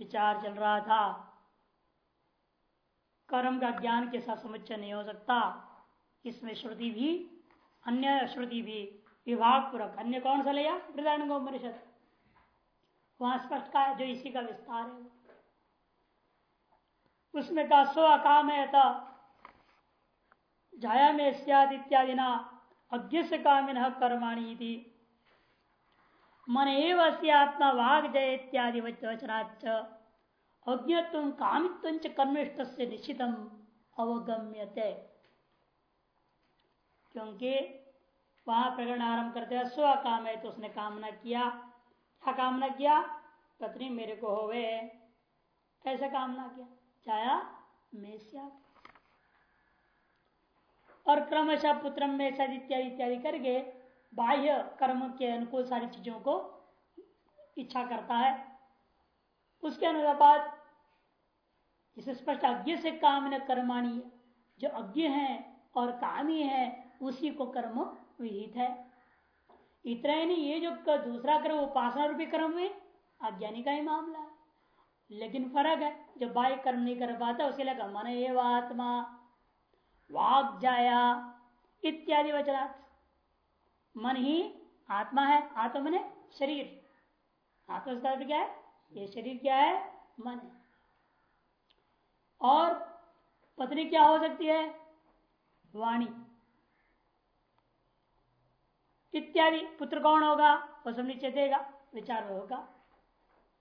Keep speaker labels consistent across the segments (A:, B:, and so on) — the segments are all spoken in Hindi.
A: विचार चल रहा था। कर्म का ज्ञान के साथ समुच्चय नहीं हो सकता। इसमें श्रुति भी, अन्य श्रुति भी विभाग पूर्वक अन्य कौन सा लिया? वृदानुगोपनिषद वहाँ स्पष्ट का जो इसी का विस्तार है। उसमें कहा, स्व अकाम है जाया में इत्यादि ना अज्ञ से कामिन कर्माणी मन एवं आत्मा वाग जय इत्यादि वचनाच अज्ञत्व कामित्व कर्मिष्ट से निश्चित अवगम्यते। क्योंकि वहाँ प्रकरण आरंभ करते हैं, स्व काम है तो उसने कामना किया। क्या कामना किया? पत्नी, मेरे को होवे कैसे कामना किया? चाया, में और क्रमशः पुत्र में इत्यादि इत्यादि करके बाह्य कर्म के अनुकूल सारी चीज़ों को इच्छा करता है। उसके अनुसार इसे स्पष्ट अज्ञ से काम न कर्माणी, जो अज्ञ है और कामी है, उसी को कर्म विहित है। इतना ही नहीं ये जो दूसरा कर्म, उपासना रूपी कर्म में अज्ञानी का ही मामला है। लेकिन फ़र्क है, जो बाह्य कर्म नहीं कर पाता, उसके लिए मन एवं आत्मा, वाग जाया, इत्यादि वचना मन ही आत्मा है, आत्मा मन शरीर। आत्मा क्या है? ये शरीर क्या है? मन और पत्नी क्या हो सकती है? वाणी। इत्यादि। पुत्र कौन होगा? वो सब नीचे देगा, विचार होगा।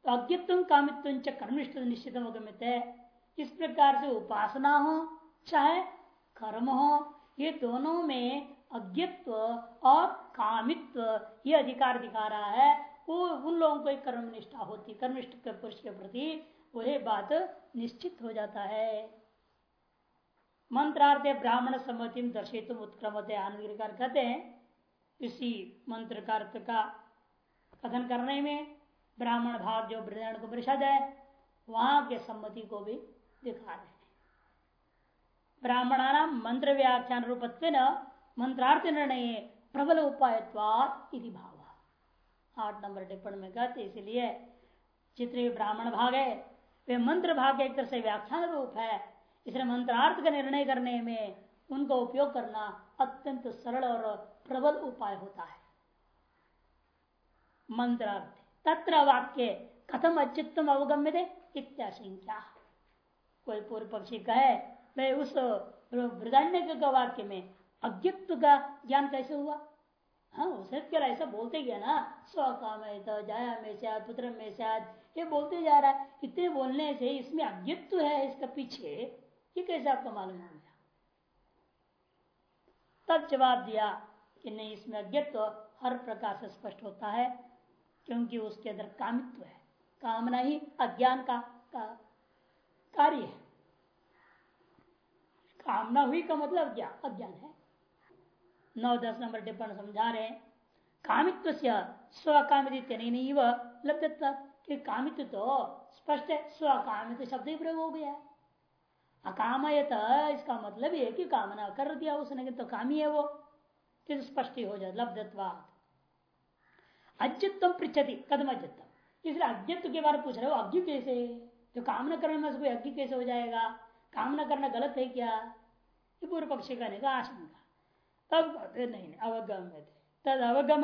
A: तो अज्ञत्व कामित्व कर्मनिष्ठ निश्चित गमित है इस प्रकार से उपासना हो, चाहे कर्म हो, ये दोनों में अज्ञत्व और कामित्व, ये अधिकार दिखा रहा है। वो, उन लोगों को कर्म निष्ठा होती, कर्मनिष्ठ के पुरुष के प्रति वही बात निश्चित हो जाता है। मंत्रार्थ ब्राह्मण सम्मति में दर्शित उत्क्रमते आनंदगिरिकार कहते हैं, इसी मंत्र का अर्थ का कथन करने में ब्राह्मण भाग जो ब्रहण को परिषद है वहाँ के सम्मति को भी दिखा रहे हैं। ब्राह्मणा मंत्र व्याख्यान रूपत्व मंत्रार्थ निर्णय प्रबल उपायत्वाद भाव। आठ नंबर टिप्पण में कहते इसलिए चित्र ब्राह्मण भाग है वे मंत्र भाग एक तरह से व्याख्यान रूप है। इसलिए मंत्रार्थ का निर्णय करने में उनका उपयोग करना अत्यंत सरल और प्रबल उपाय होता है। मंत्रार्थ, तत्र वाक्य कथम अचित्तम अवगम्य दे इत्याशंका। कोई पूर्व पक्षी कहे, मैं उस वृदान्य वाक्य में अज्ञत्व का ज्ञान कैसे हुआ? हाँ उसे क्या ऐसा बोलते गया ना स्व काम तो जाया में शायद पुत्र में शायद ये बोलते जा रहा है। इतने बोलने से इसमें अज्ञत्व है इसका पीछे ये कैसे आपको मालूम हो गया? तब जवाब दिया कि नहीं इसमें अज्ञत्व हर प्रकार से स्पष्ट होता है क्योंकि उसके अंदर कामित्व है। कामना ही अज्ञान का, का कार्य है। कामना हुई का मतलब क्या? अज्ञान है। नौ दस नंबर टिप्पण समझा रहे कामित्व से स्वकामित नहीं लब्धत्व। कि कामित्व तो स्पष्ट है स्वकामित शब्द ही प्रयोग हो गया। अकामयत, इसका मतलब है कि कामना कर दिया उसने तो कामी है वो। किस स्पष्ट हो जाए लब्धत्वाद अज्ञत्व पृछति कदम अज्ञत्व इसलिए अज्ञत्व के बारे में पूछ रहे हो, अज्ञ कैसे? जो कामना करने में कोई अज्ञ कैसे हो जाएगा? कामना करना गलत है क्या? ये पूर्व पक्षी का आशंका तब कहते, नहीं अवगम तद अवगम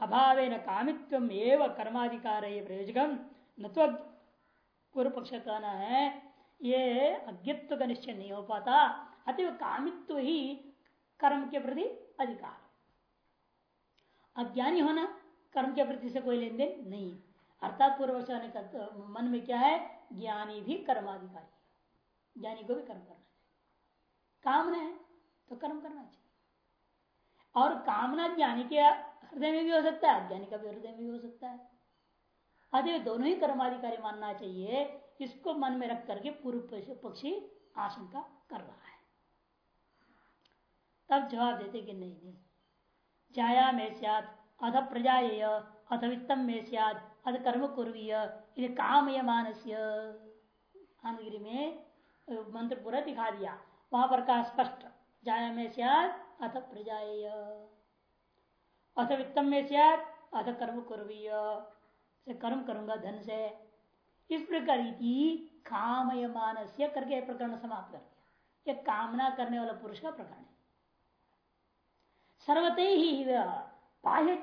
A: अभाव न कामित्व एवं कर्माधिकार ये प्रयोजकम। न तो पूर्व पक्ष कहना है, ये अज्ञत्व का निश्चय नहीं हो पाता। अतः कामित्व ही कर्म के प्रति अधिकार। अज्ञानी होना कर्म के प्रति से कोई लेन देन नहीं। अर्थात पूर्व मन में क्या है? ज्ञानी भी कर्माधिकारी ज्ञानी को भी कर्म करना चाहिए। कामना है तो कर्म करना चाहिए। और कामना ज्ञानी के हृदय में भी हो सकता है, अज्ञानी का भी हृदय में भी हो सकता है। अतः दोनों ही कर्माधिकारी मानना चाहिए, इसको मन में रख करके पूर्व पक्षी आशंका कर रहा है। तब जवाब देते कि नहीं नहीं। जाया में सियाद अध प्रजा अथ वित्तम में सियाद अध कर्म कुर्वीय काम ये मानस्य में मंत्र पूरा दिखा दिया। वहाँ पर कहा स्पष्ट, जाया में सियाद अथ प्रजा अथ वित्तम में सियाद अथ कर्म कुर्वीय। से कर्म करूँगा धन से। इस प्रकार कामयमान से करके प्रकरण समाप्त कर दिया। यह कामना करने वाला पुरुष का प्रकरण है। सर्वते ही बाह्य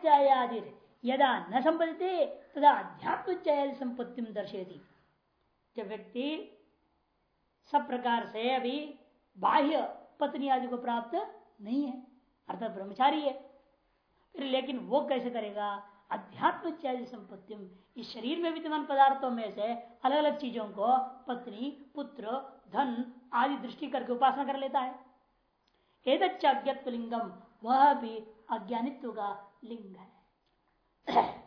A: यदा न संपत्ति तदा अध्यात्म संपत्ति दर्शेती जब व्यक्ति सब प्रकार से अभी बाह्य पत्नी आदि को प्राप्त नहीं है, अर्थात ब्रह्मचारी है। फिर लेकिन वो कैसे करेगा? अध्यात्म संपत्ति इस शरीर में विद्यमान पदार्थों में से अलग अलग चीज़ों को पत्नी, पुत्र, धन आदि दृष्टि करके उपासना कर लेता है। अज्ञत्व लिंगम वह भी अज्ञानित्व का लिंग है।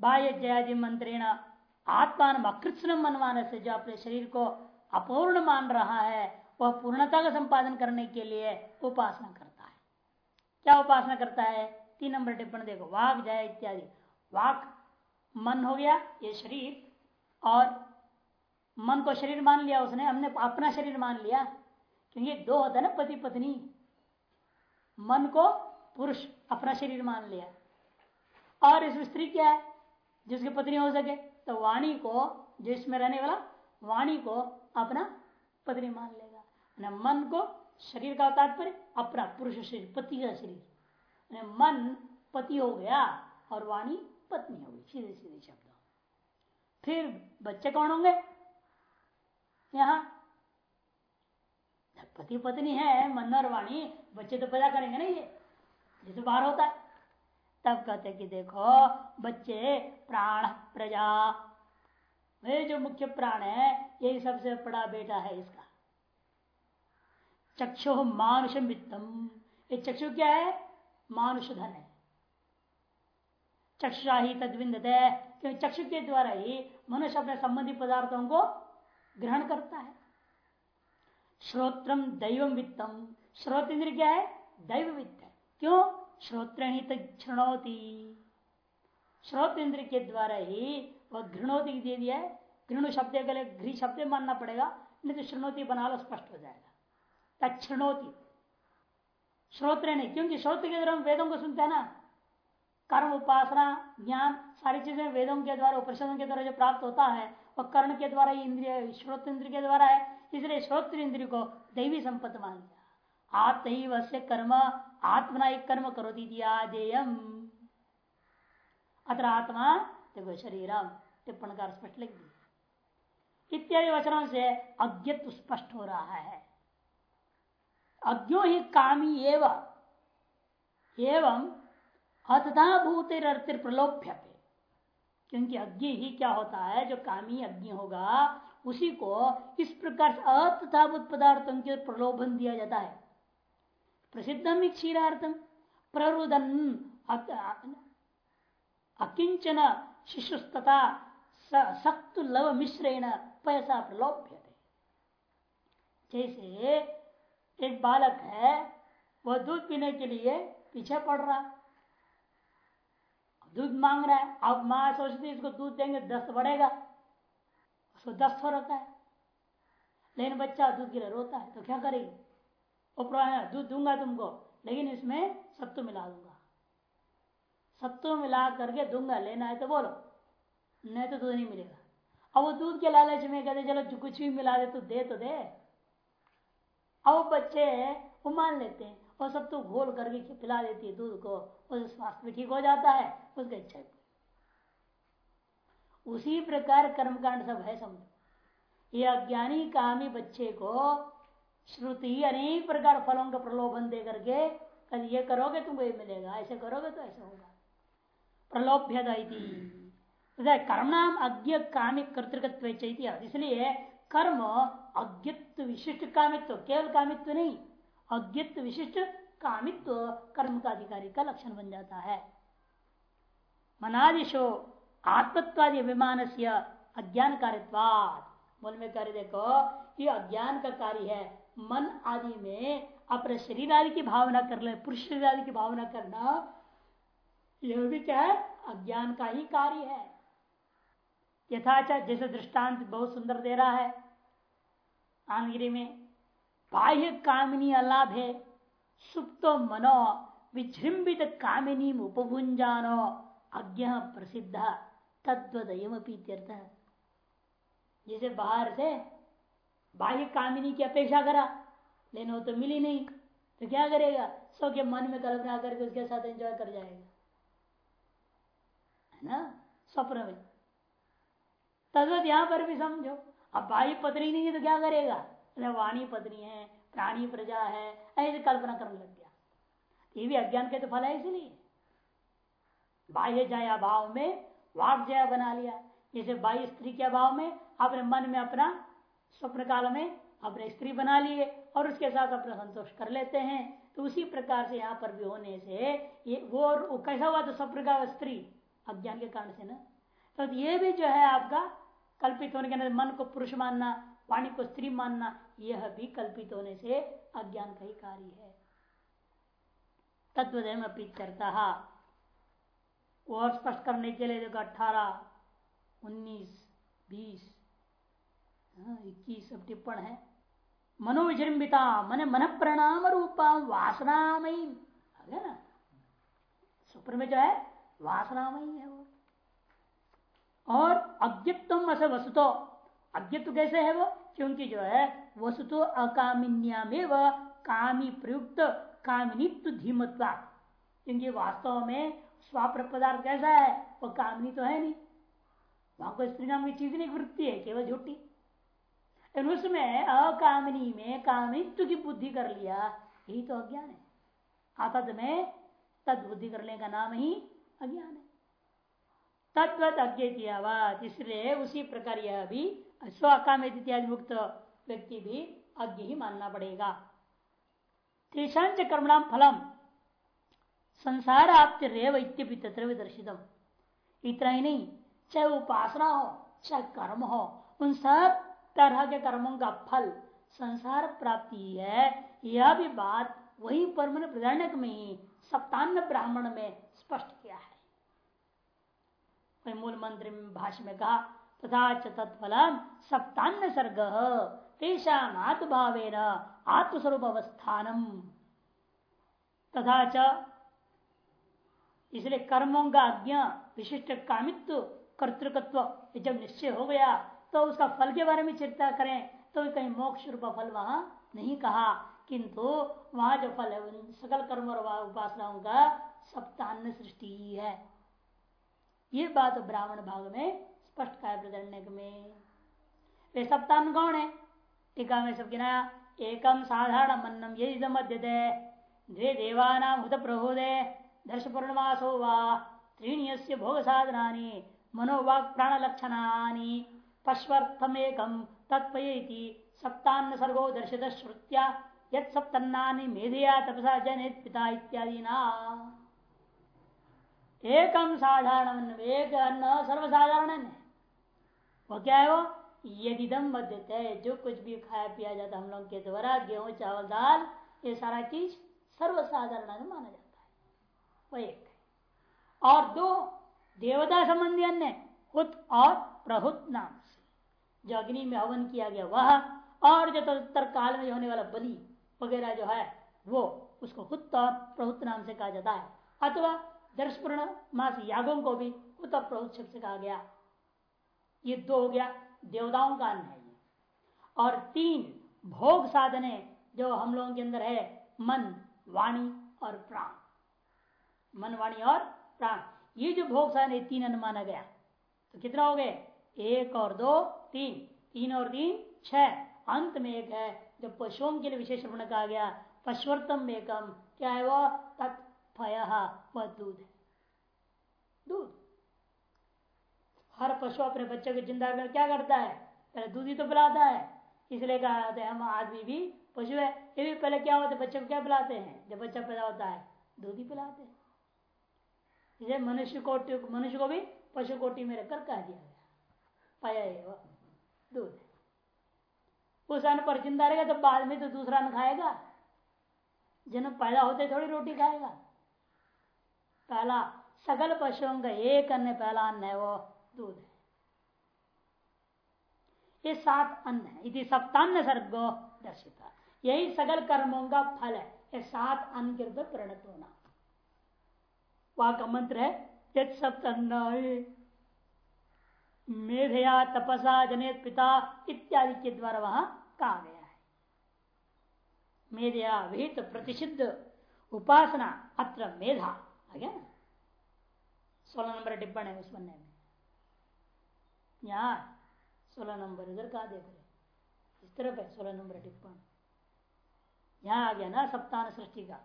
A: बाह्य जयादि मंत्रेण आत्मान अकृत्न मनवाने से जो अपने शरीर को अपूर्ण मान रहा है वह पूर्णता का संपादन करने के लिए उपासना करता है। क्या उपासना करता है? तीन नंबर टिप्पणी देखो, वाक, जय इत्यादि। वाक, मन हो गया, ये शरीर, और मन को शरीर मान लिया उसने, हमने अपना शरीर मान लिया, क्योंकि दो होता है ना, पति, पत्नी। मन को पुरुष अपना शरीर मान लिया। और इस स्त्री क्या है? जिसकी पत्नी हो सके तो वाणी को, जिसमें रहने वाला, वाणी को अपना पत्नी मान लेगा मन को शरीर का तात्पर्य अपना पुरुष शरीर पति का शरीर मन पति हो गया और वाणी पत्नी हो गई सीधे सीधे शब्द फिर बच्चे कौन होंगे यहाँ पति पत्नी है मन और वाणी बच्चे तो पैदा करेंगे ना ये जैसे बाहर होता है तब कहते कि देखो बच्चे प्राण प्रजा वे जो मुख्य प्राण है यही सबसे बड़ा बेटा है इसका चक्षु मानुष वित्तम ये चक्षु क्या है? मानुष धन है। चक्षुषा ही तद्विंद क्योंकि चक्षु के द्वारा ही मनुष्य अपने संबंधी पदार्थों को ग्रहण करता है। श्रोत्रम दैव वित्तम। श्रोत इंद्र क्या है? दैव वित्त है। क्यों? श्रोत्र ही तृणोती श्रोत इंद्र के द्वारा ही वह घृणोती दे दिया है। घृणु शब्द के लिए घृ शब्द मानना पड़ेगा, नहीं तो श्रृणोती बना लो स्पष्ट हो जाएगा। तक्षणोती श्रोत्र नहीं क्योंकि श्रोत्र के द्वारा हम वेदों को सुनते हैं ना कर्म उपासना ज्ञान सारी चीज़ें वेदों के द्वारा उपनिषदों के द्वारा जो प्राप्त होता है वह कर्ण के द्वारा ही इंद्रिय श्रोत इंद्र के द्वारा है इसलिए श्रोत्र इंद्रिय को दैवी संपत्ति मान लिया आत्म से कर्म आत्मना एक कर्म करो दी दिया अत्र आत्मा देखो शरीरम टिप्पणकार स्पष्ट लिख दिया इत्यादि वचनों से अज्ञत्व स्पष्ट हो रहा है अज्ञो ही कामी एवं। एवं अतथा भूतिर प्रलोभ्य क्योंकि अज्ञ ही क्या होता है, जो कामी अज्ञ होगा, उसी को इस प्रकार से अतथाभूत पदार्थों के प्रलोभन दिया जाता है। प्रसिद्धम क्षीरार्थम प्ररुदन अकिंचन शिशुस्तता सक्त लव मिश्रेण पैसा प्रलोभ्य जैसे एक बालक है, वह दूध पीने के लिए पीछे पड़ रहा। दूध मांग रहा है। अब माँ सोचती इसको दूध देंगे दस्त बढ़ेगा। उसको दस्त हो रखा है। लेकिन बच्चा दूध लिए रोता है तो क्या करेगी? उपरा दूध दूँगा तुमको, लेकिन इसमें सत्तू मिला दूँगा। सत्तू मिला करके दूँगा, लेना है तो बोलो। नहीं तो दूध नहीं मिलेगा। अब वो दूध के लालच में कहते चलो कुछ भी मिला दे तो दे तो दे। अब बच्चे वो मान लेते हैं, और सत्तू घोल करके पिला देती है दूध को उससे स्वास्थ्य भी ठीक हो जाता है, उसका इच्छा उसी प्रकार कर्मकांड सब है समझो। ये अज्ञानी कामी बच्चे को श्रुति अनेक प्रकार फलों का प्रलोभन दे करके कभी ये करोगे तुमको ये मिलेगा, ऐसे करोगे तो ऐसा होगा। प्रलोभ्य कर्म नाम अज्ञ कामिक कर्तृकत्व इसलिए कर्म अज्ञत्व विशिष्ट कामित्व, केवल कामित्व नहीं अज्ञत्व विशिष्ट कामित्व, कर्म का अधिकारी का लक्षण बन जाता है। मनादिशो, आत्मत्वादि अभिमान से अज्ञान कार्यवाद बोल में कार्य देखो, ये अज्ञान का कार्य है। मन आदि में अपने शरीर आदि की भावना कर ले, पुरुष शरीर आदि की भावना करना, यह भी क्या है? अज्ञान का ही कार्य है। यथाचा जैसे दृष्टांत बहुत सुंदर दे रहा है। आनगिरी में। बाह्य कामिनी अलाभ है। सुप्तो मनो विजृंबित कामिनी उपभुंजानो अज्ञ प्रसिद्ध। तद्वदयम जैसे बाहर से बाह्य कामिनी की अपेक्षा करा लेकिन वो तो मिली नहीं तो क्या करेगा? सो के मन में कल्पना करके उसके साथ एंजॉय कर जाएगा। है ना? स्वप्न में। तद्वत यहाँ पर भी समझो। अब बाह्य पत्नी नहीं है तो क्या करेगा? अरे वाणी पत्नी है प्राणी प्रजा है ऐसे कल्पना करने लग गया। ये भी अज्ञान के तो फल है इसलिए। बाह्य जया भाव में वाक जया बना लिया। जैसे बाह्य स्त्री के अभाव में अपने मन में अपना स्वप्न काल में अपने स्त्री बना लिए और उसके साथ अपना संतोष कर लेते हैं तो उसी प्रकार से यहाँ पर भी होने से ये वो, वो कैसा हुआ तो स्वप्न का स्त्री? अज्ञान के कारण से ना? तो ये भी जो है आपका कल्पित होने के अंदर मन को पुरुष मानना वाणी को स्त्री मानना यह भी कल्पित होने से अज्ञान का ही कार्य है। तत्वदय करता और स्पष्ट करने के लिए देखो अठारह उन्नीस बीस हाँ, इक्कीस सब टिप्पण है। मनोविजृंबिता मन मन प्रणाम रूपा वासनामयी। है ना सुप्र में जो है वासनामयी है वो। और अज्ञत्व अस वसुतो। अज्ञत्व कैसे है वो? क्योंकि जो है, वसुतो अकामिन्या में वह कामी प्रयुक्त, कामिनित्व धीमत्वा क्योंकि वास्तव में स्वाप्र पदार्थ कैसा है? वो कामनी तो है नहीं। वहाँ कोई स्त्री नाम की चीज़ नहीं वृत्ति है, केवल झूठी। उसमें अकामनी में कामित्व की बुद्धि कर लिया, यही तो अज्ञान है। आतद में तद बुद्धि करने का नाम ही अज्ञान है। तत्वत अज्ञात इसलिए उसी प्रकार यह भी स्वकाम इत्यादि मुक्त व्यक्ति भी अज्ञ ही मानना पड़ेगा। तेषांच कर्मणाम फलम। संसार आप रेव इत्यपि इतना ही नहीं चाहे उपासना हो चाहे कर्म हो, उन सब तरह के कर्मों का फल संसार प्राप्ति है। यह भी बात वही परम प्रधानक में ही सप्तान्न ब्राह्मण में स्पष्ट किया है। मूल मंत्र भाष्य में कहा, तथा तत्फलम सप्तान्न सर्ग, तेषाम आत्भावेन आत्मस्वरूप अवस्थानम तथा च इसलिए कर्मों का अज्ञा विशिष्ट कामित्व, कर्तृकत्व जब निश्चय हो गया तो उसका फल के बारे में चिंता करें तो कहीं मोक्ष रूप फल वहाँ नहीं कहा। किंतु वहाँ जो फल है सकल कर्म और उपासनाओं का सप्तान्न सृष्टि है। ये बात ब्राह्मण भाग में स्पष्ट का प्रदंडक में। वे सप्तान कौन है? टीका में सब गिनाया एकम साधारण मन्नम ये मध्य दे द्वे देवाना हुत प्रहोदे दर्श पूर्णमासो वा त्रीणी भोग साधना मनोवाक प्राण लक्षणानी पश्वर्थमेकम तत्पयति सप्तान्न सर्गो दर्शित श्रुत्या यद सप्तन्ना मेधया तपसा जनित पिता इत्यादि ना एकम साधारण एक अन्न सर्वसाधारण है। वो क्या है वो? यदि दम मध्य जो कुछ भी खाया पिया जाता हम लोग के द्वारा, गेहूँ, चावल, दाल, ये सारा चीज़ सर्वसाधारण माना जाता है। वो एक और दो, देवता संबंधी अन्य, हुत और प्रहुत नाम से। जो अग्नि में हवन किया गया, वह, और जो तदुत्तर काल में होने वाला बलि वगैरह जो है, वो उसको हुत और प्रहुत नाम से कहा जाता है। अथवा दर्शपूर्ण मास यागों को भी हुत और से कहा गया, ये दो हो गया, देवताओं का अन्न है। और तीन भोग साधने जो हम लोगों के अंदर है, मन, वाणी और प्राण। मन, वाणी और प्राण। ये जो भोग साधन तीन अन्न माना गया। तो कितना हो गए? एक और दो, तीन। तीन और तीन, छह। अंत में एक है जो पशुओं के लिए विशेष कहा गया, पशुवर्तम एकम। क्या है वो? तत्फय। वह दूध है। दूध? हर पशु अपने बच्चे को ज़िंदा कर क्या करता है? पहले दूध ही तो पिलाता है। इसलिए कहा जाता है, हम आदमी भी पशु है। ये भी पहले क्या होता है, बच्चे को क्या पिलाते हैं? जब बच्चा पैदा होता है, दूध ही पिलाते हैं। इसे मनुष्य कोटि, मनुष्य को भी पशु कोटि में रखकर कह दिया गया। पाया दूध। उस अन्न पर ज़िंदा रहेगा तो बाद में तो दूसरा अन्न खाएगा। जन्म पैदा होते थोड़ी रोटी खाएगा। पहला सकल पशुओं का एक अन्न पहला अन्न है, वो दूध है। ये सात अन्न है। यदि सप्तान्न सर्गो दर्शिता। यही सकल कर्मों का फल है। ये सात अन्न के रूप परिणत होना। वहाँ का मंत्र है यद सप्तन्न मेधया तपसा जनित पिता इत्यादि के द्वारा वहाँ कहा गया है। मेधया विहित प्रतिषिद्ध उपासना, अत्र मेधा। गया। ना सोलह नंबर टिप्पण है उस बनने में। यहाँ सोलह नंबर इधर कहा देख रहे इस तरफ़ है सोलह नंबर टिप्पण यहाँ आ गया ना सप्ताह सृष्टि का।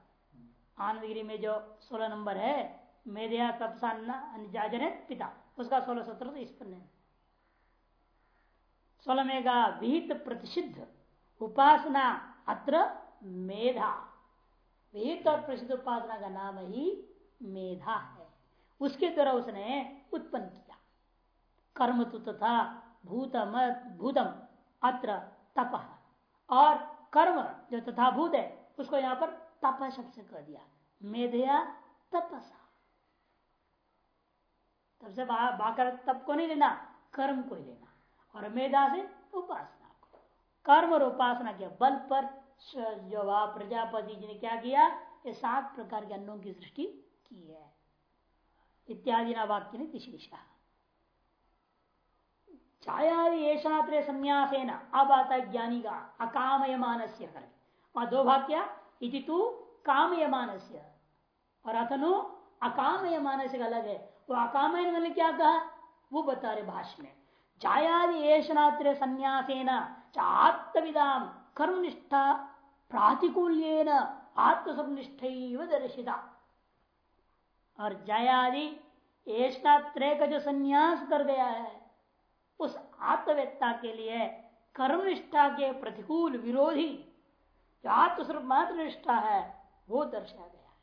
A: आनंदगिरी में जो सोलह नंबर है मेधया तपसा पिता, उसका सोलह सत्रह तो इस पन्ने सोलह में का विहित प्रतिषिद्ध, उपासना अत्र मेधा। विहित और प्रसिद्ध उपासना का नाम ही मेधा है। उसके द्वारा उसने उत्पन्न किया। कर्म तो तथा भूतम भूतम, अत्र तप। और कर्म जो तथा भूत है, उसको यहाँ पर तप शब्द से कह दिया। मेधया तपसा। तब से बाकर तप को नहीं लेना, कर्म को ही लेना। और मेधा से उपासना को। कर्म और उपासना के बल पर जो प्रजापति जी ने क्या किया, ये सात प्रकार के अन्नों की सृष्टि की है। इत्यादि ना वाक्य ने तिशीषा छायादि ऐशात्र संन्यासेन अब आता ज्ञानी का अकामय मानस्य कर दो वाक्य इति तू कामय मानस्य और अथनु अकामय मानस्य अलग है। वो अकामय मैंने क्या कहा? वो बता रहे भाष्य में। छायादि ऐशनात्र संन्यासेन आत्मविदाम कर्मनिष्ठा प्रातिकूल्यन आत्मसनिष्ठ दर्शिता। और जयादि ऐशनात्र का जो संन्यास कर गया है, उस आत्मवेत्ता के लिए कर्मनिष्ठा के प्रतिकूल विरोधी जो आत्मस्वरूप मात्र निष्ठा है, वो दर्शाया गया है।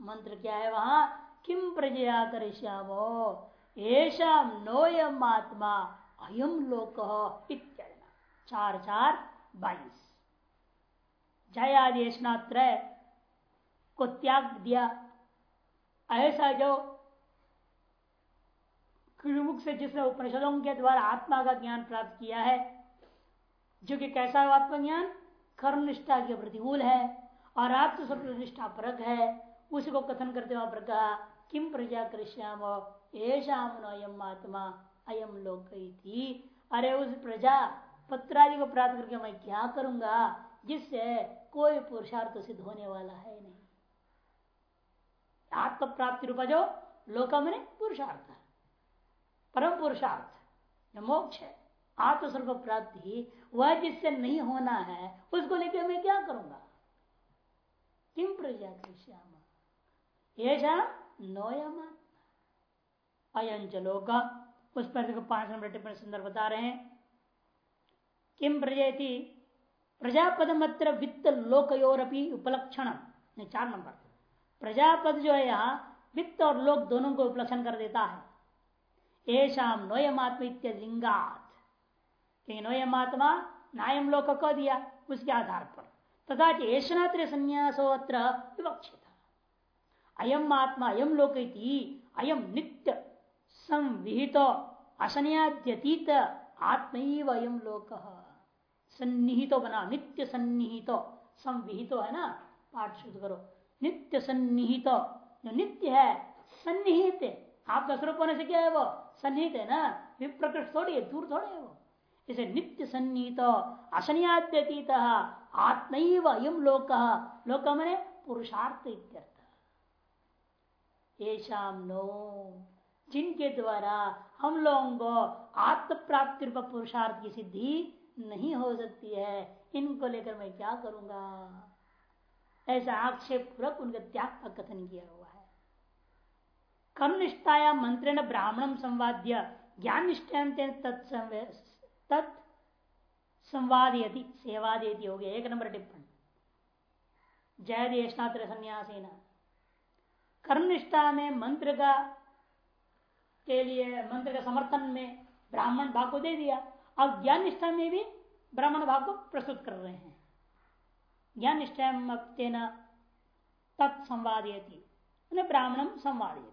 A: मंत्र क्या है वहाँ? किम प्रजया कर श्यामो ऐसा नोयम आत्मा अयम लोक इत्यादि चार चार बाईस। जयादेशनात्र को त्याग दिया ऐसा जो मुख से जिसने उपनिषदों के द्वारा आत्मा का ज्ञान प्राप्त किया है, जो कि कैसा है आत्मज्ञान कर्म निष्ठा के प्रतिकूल है और आत्म निष्ठा परक है उसी को कथन करते हुए पर कहा किम प्रजा कृष्याम ऐशाम अयम आत्मा अयम लोक थी अरे उस प्रजा पत्रादि को प्राप्त करके मैं क्या करूँगा? जिससे कोई पुरुषार्थ सिद्ध होने वाला है नहीं। आत्म प्राप्ति रूपा जो लोकम ने पुरुषार्थ है। परम पुरुषार्थ मोक्ष है। आत्मस्वरूप प्राप्ति वह जिससे नहीं होना है, उसको लेकर मैं क्या करूँगा? किम प्रजा श्याम? ये नोयम। अयंच लोक। उस पर देखो पाँच नंबर टिप्पणी सुंदर बता रहे हैं। किम प्रजेति? प्रजापद मत्र वित्त लोकयोरपी उपलक्षण चार नंबर प्रजापद जो है यहाँ वित्त और लोक दोनों को उपलक्षण कर देता है। ऐशाम नोयमात्म लिंगात। नोयमात्मा नायम लोक कह दिया उसके आधार पर। तथा ऐशनात्र संन्यासो अत्र विवक्षित। अयम आत्मा अयम लोक अयम नित्य संविहित असन्याद्यतीत आत्म अयम लोक। सन्निहित बना, नित्य सन्निहित, संविहित है ना? पाठ शुद्ध करो। नित्य सन्निहित। जो नित्य है, सन्निहित आपका स्वरूप होने से क्या है वो? सन्निहित है ना? विप्रकृत थोड़ी है, दूर थोड़े है वो। इसे नित्य सन्निहित। असनियाद्यतीत आत्म अयम लोक। लोक मैंने पुरुषार्थ येषाम नो जिनके द्वारा हम लोगों को आत्म प्राप्ति रूप पुरुषार्थ की सिद्धि नहीं हो सकती है, इनको लेकर मैं क्या करूँगा? ऐसा आक्षेप पूर्वक उनके त्याग का कथन किया हुआ है। कर्मनिष्ठाया मंत्रेण ब्राह्मणम संवाद्य, ज्ञान निष्ठा तत् संवादयति, सेवादयति हो गया एक नंबर टिप्पणी। जय देशनात्र संन्यास कर्मनिष्ठा में मंत्र का के लिए मंत्र के समर्थन में ब्राह्मण भाग को दे दिया। अब ज्ञान निष्ठा में भी ब्राह्मण भाग को प्रस्तुत कर रहे हैं। ज्ञान निष्ठा तत्संवादयती ब्राह्मणम संवादयती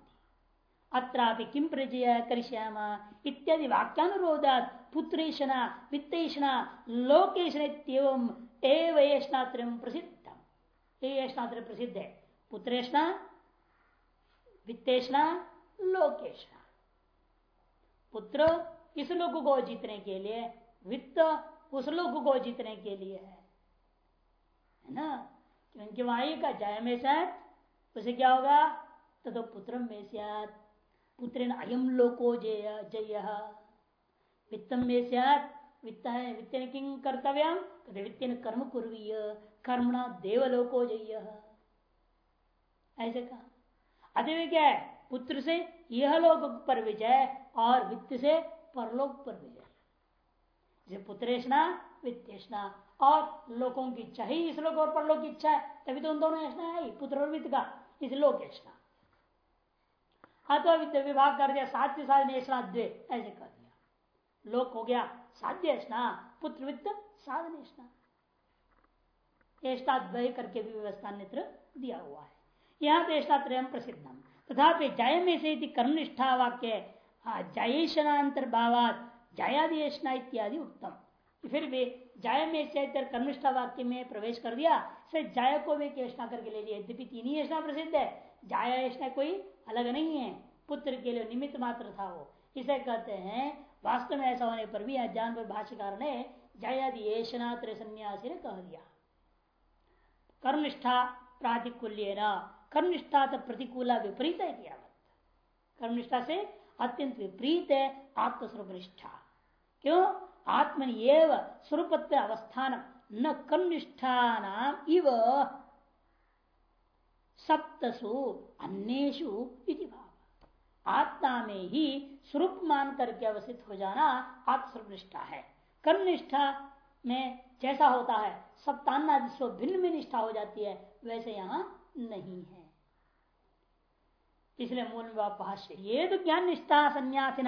A: अत्रापि किम प्रजय करिष्याम? इत्यादि वाक्यानुरोधा पुत्रेशना वित्तेषणा लोकेशन एवं प्रसिद्ध ये प्रसिद्ध। है पुत्रेशना वित्तेषणा लोकेशना। पुत्र, इस लोग को जीतने के लिए, वित्त, उस लोग को जीतने के लिए है। है ना? क्योंकि वहाँ का जय में शायद उसे क्या होगा? तो, तो पुत्र में सियात पुत्र अयम लोको जय जय। वित्तम में सियात वित्त है वित्त ने किंग कर्तव्य वित्त ने कर्म कुर्वीय। कर्मणा देवलोको जय। ऐसे कहा। अतः क्या है? पुत्र से यह लोक पर विजय और वित्त से परलोक पर विजय। पुत्रेशना वित्तेषणा। और लोगों की इच्छा ही इस लोक और परलोक की इच्छा है। तभी तो उन दोनों ऐसा है पुत्र और वित्त का, इस लोकेशना अथवा वित्त विभाग कर दिया, साध्य साधनेशना द्वे ऐसे कर दिया। लोक हो गया, साध्य पुत्र वित्त साधनेशना एष्टाद्वय करके भी व्यवस्था नेत्र दिया हुआ है। यहाँ पे एष्टात्रय प्रसिद्धम तथा जय में से कर्मनिष्ठा वाक्य जयेशनांतर भावात जयादेशना इत्यादि उत्तम। फिर भी जय में से कर्मनिष्ठा वाक्य में प्रवेश कर दिया फिर जय को भी केष्णा करके ले लिया यद्यपि तीन ही ऐसा प्रसिद्ध है, जाया कोई अलग नहीं है, पुत्र के लिए निमित्त मात्र था वो। इसे कहते हैं, वास्तव में ऐसा होने पर भी अज्ञान पर भाष्यकार ने जयादि ऐशनात्र सन्यासी ने कह दिया। कर्मनिष्ठा प्रातिकूल्य न कर्मनिष्ठा तो प्रतिकूला विपरीत है किया कर्मनिष्ठा से अत्यंत विपरीत है आत्मस्वरूप निष्ठा। क्यों? आत्मन एव स्वरूप अवस्थान न कर्मनिष्ठा इव सप्तसु अन्यु आत्मा में ही स्वरूप मान करके अवस्थित हो जाना आत्मस्वरूप निष्ठा है। कर्मनिष्ठा में जैसा होता है सप्तान्ना जिसको भिन्न में निष्ठा हो जाती है, वैसे यहाँ नहीं है। इसलिए मूल भाष्य ये तो ज्ञान निष्ठा संन्यासीन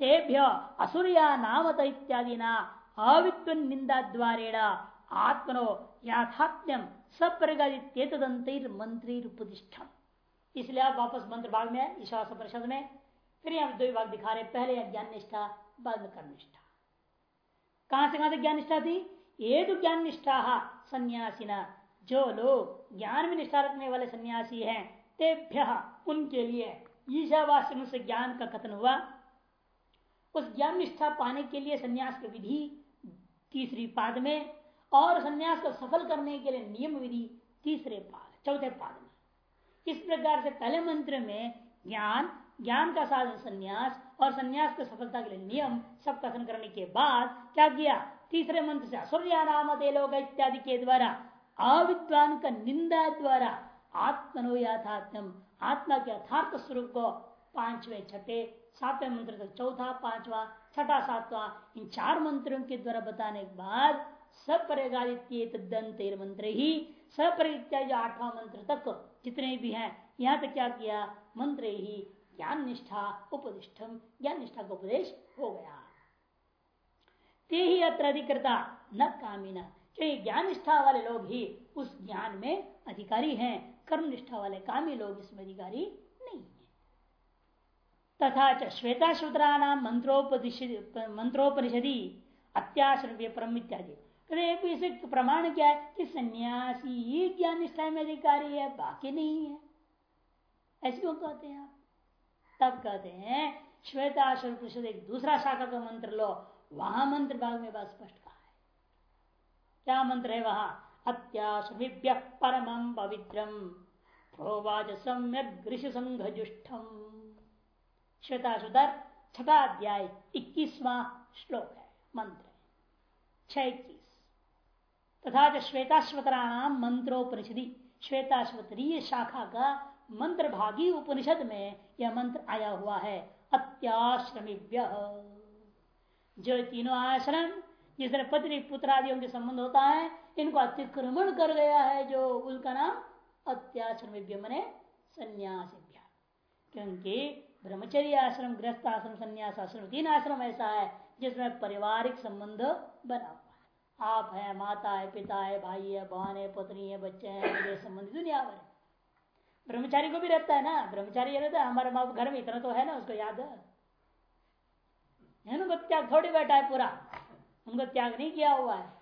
A: तेभ्य असुरिया नामत इत्यादि ना अवित्व निंदा द्वारेण आत्मनो याथात्म्यम सप्रगदित मंत्री उपदिष्टम इसलिए आप वापस मंत्र भाग में ईश्वास परिषद में। फिर यहाँ दो विभाग दिखा रहे पहले ज्ञान निष्ठा बाद में कर्म निष्ठा कहाँ से कहाँ तक ज्ञान निष्ठा थी? ये तो ज्ञान निष्ठा सन्यासीना। जो लोग ज्ञान में निष्ठा रखने वाले सन्यासी हैं, तेभ्य उनके लिए ईशावास्य ज्ञान का कथन हुआ। उस ज्ञान निष्ठा पाने के लिए संन्यास की विधि तीसरी पाद में और संन्यास को सफल करने के लिए नियम विधि तीसरे पाद, चौथे पाद में। इस प्रकार से पहले मंत्र में ज्ञान ज्ञान का साधन संन्यास और संन्यास की सफलता के लिए नियम सब कथन करने के बाद क्या किया? तीसरे मंत्र से असुर्या नाम लोग इत्यादि के द्वारा, अविद्वान का निंदा द्वारा आत्मनो याथात्म आत्मा के यथार्थ स्वरूप को पाँचवें छठे सातवें मंत्र तक चौथा, पांचवा, छठा, सातवा, इन चार मंत्रों के द्वारा बताने के बाद सपरेगादित्य मंत्र ही सपर इत्यादि आठवां मंत्र तक जितने भी हैं, यहाँ तक क्या किया? मंत्र ही ज्ञान निष्ठा उपदिष्टम ज्ञान निष्ठा का उपदेश हो गया। ते ही अत्र अधिकृता, न कामिना। क्योंकि ज्ञान निष्ठा वाले लोग ही, उस ज्ञान में अधिकारी हैं कर्म निष्ठा वाले कामी लोग इसमें अधिकारी तथा श्वेता श्रुतरा नाम मंत्रोपनिषदि अत्याश्रव्य परम इत्यादि प्रमाण क्या है कि सन्यासी ही ज्ञान निष्ठा में अधिकारी है, बाकी नहीं है। ऐसे क्यों कहते हैं आप? तब कहते हैं श्वेताश्वर परिषद एक दूसरा शाखा का मंत्र लो, वहाँ मंत्र भाग में बात स्पष्ट कहा है। क्या मंत्र है वहाँ? अत्याश्रमिभ्य परम पवित्रम प्रोवाच सम्यक ऋषि संघ जुष्ठम श्वेताशुधर छठा अध्याय इक्कीसवा श्लोक है, मंत्र छह तथा श्वेताश्वतराणाम मंत्रोपनिषदि, श्वेताश्वतरीय शाखा का मंत्र भागी उपनिषद में यह मंत्र आया हुआ है अत्याश्रमिव्य जो तीनों आश्रम जिसने पत्नी पुत्र आदि के संबंध होता है, इनको अतिक्रमण कर गया है, जो उनका नाम अत्याश्रमिव्य मने संन्यास क्योंकि ब्रह्मचर्य आश्रम, गृहस्थ आश्रम, संन्यास आश्रम, तीन आश्रम ऐसा है जिसमें पारिवारिक संबंध बना हुआ है। आप है, माता है, पिता है, भाई है, बहन है, पत्नी है, बच्चे हैं संबंधी दुनिया भर ब्रह्मचारी को भी रहता है ना? ब्रह्मचारी रहता है, हमारे माँ घर में इतना तो है ना उसको याद है? उनको त्याग थोड़ी बैठा है पूरा। उनको त्याग नहीं किया हुआ है।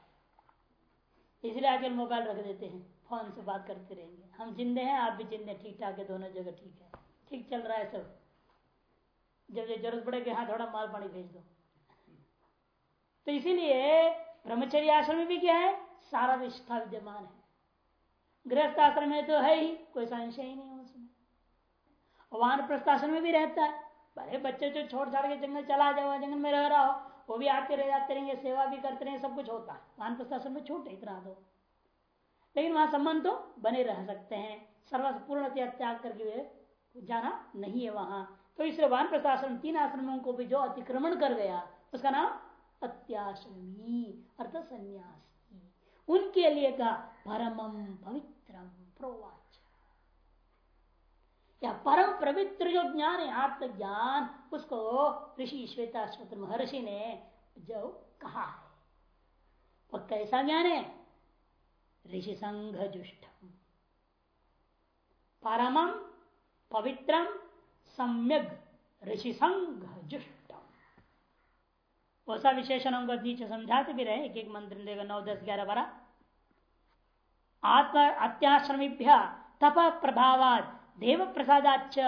A: इसलिए आगे मोबाइल रख देते हैं, फ़ोन से बात करते रहेंगे। हम जिंदे हैं, आप भी जिंदे ठीक ठाक है, दोनों जगह ठीक है। ठीक चल रहा है सब। जब ज़रूरत पड़े कि हाँ थोड़ा माल पानी भेज दो। तो इसीलिए ब्रह्मचर्य आश्रम में भी क्या है? सारा निष्ठा विद्यमान है। गृहस्थ आश्रम में तो है ही, कोई संशय ही नहीं उसमें। वान प्रस्थाश्रम में भी रहता है। बड़े बच्चे जो छोड़ छाड़ के जंगल चला जाओ जंगल में रह रहा हो, वो भी आते रह जाते रहेंगे, सेवा भी करते रहेंगे, सब कुछ होता है। वान प्रस्थाश्रम में छूट इतना दो लेकिन वहाँ संबंध तो बने रह सकते हैं। सर्वपूर्ण त्याग करके जाना नहीं है वहाँ। तो इसलिए वान प्रस्थाश्रम तीन आश्रमों को भी जो अतिक्रमण कर गया, उसका नाम अत्याश्रमी अर्थ संन्यासी उनके लिए का परमम पवित्रम प्रोवाच। या परम पवित्र जो ज्ञान है आत्म ज्ञान उसको ऋषि श्वेता श्वेताश्वत महर्षि ने जो कहा है वह कैसा ज्ञान है? ऋषि संघ जुष्टम परमम पवित्रम सम्यक ऋषि संघ जुष्ट वैसा विशेषणों को नीचे समझाते भी रहे एक एक मंत्र देगा नौ, दस, ग्यारह, बारह। आत्म, अत्याश्रमीभ्य तप प्रभावाद देव प्रसादाच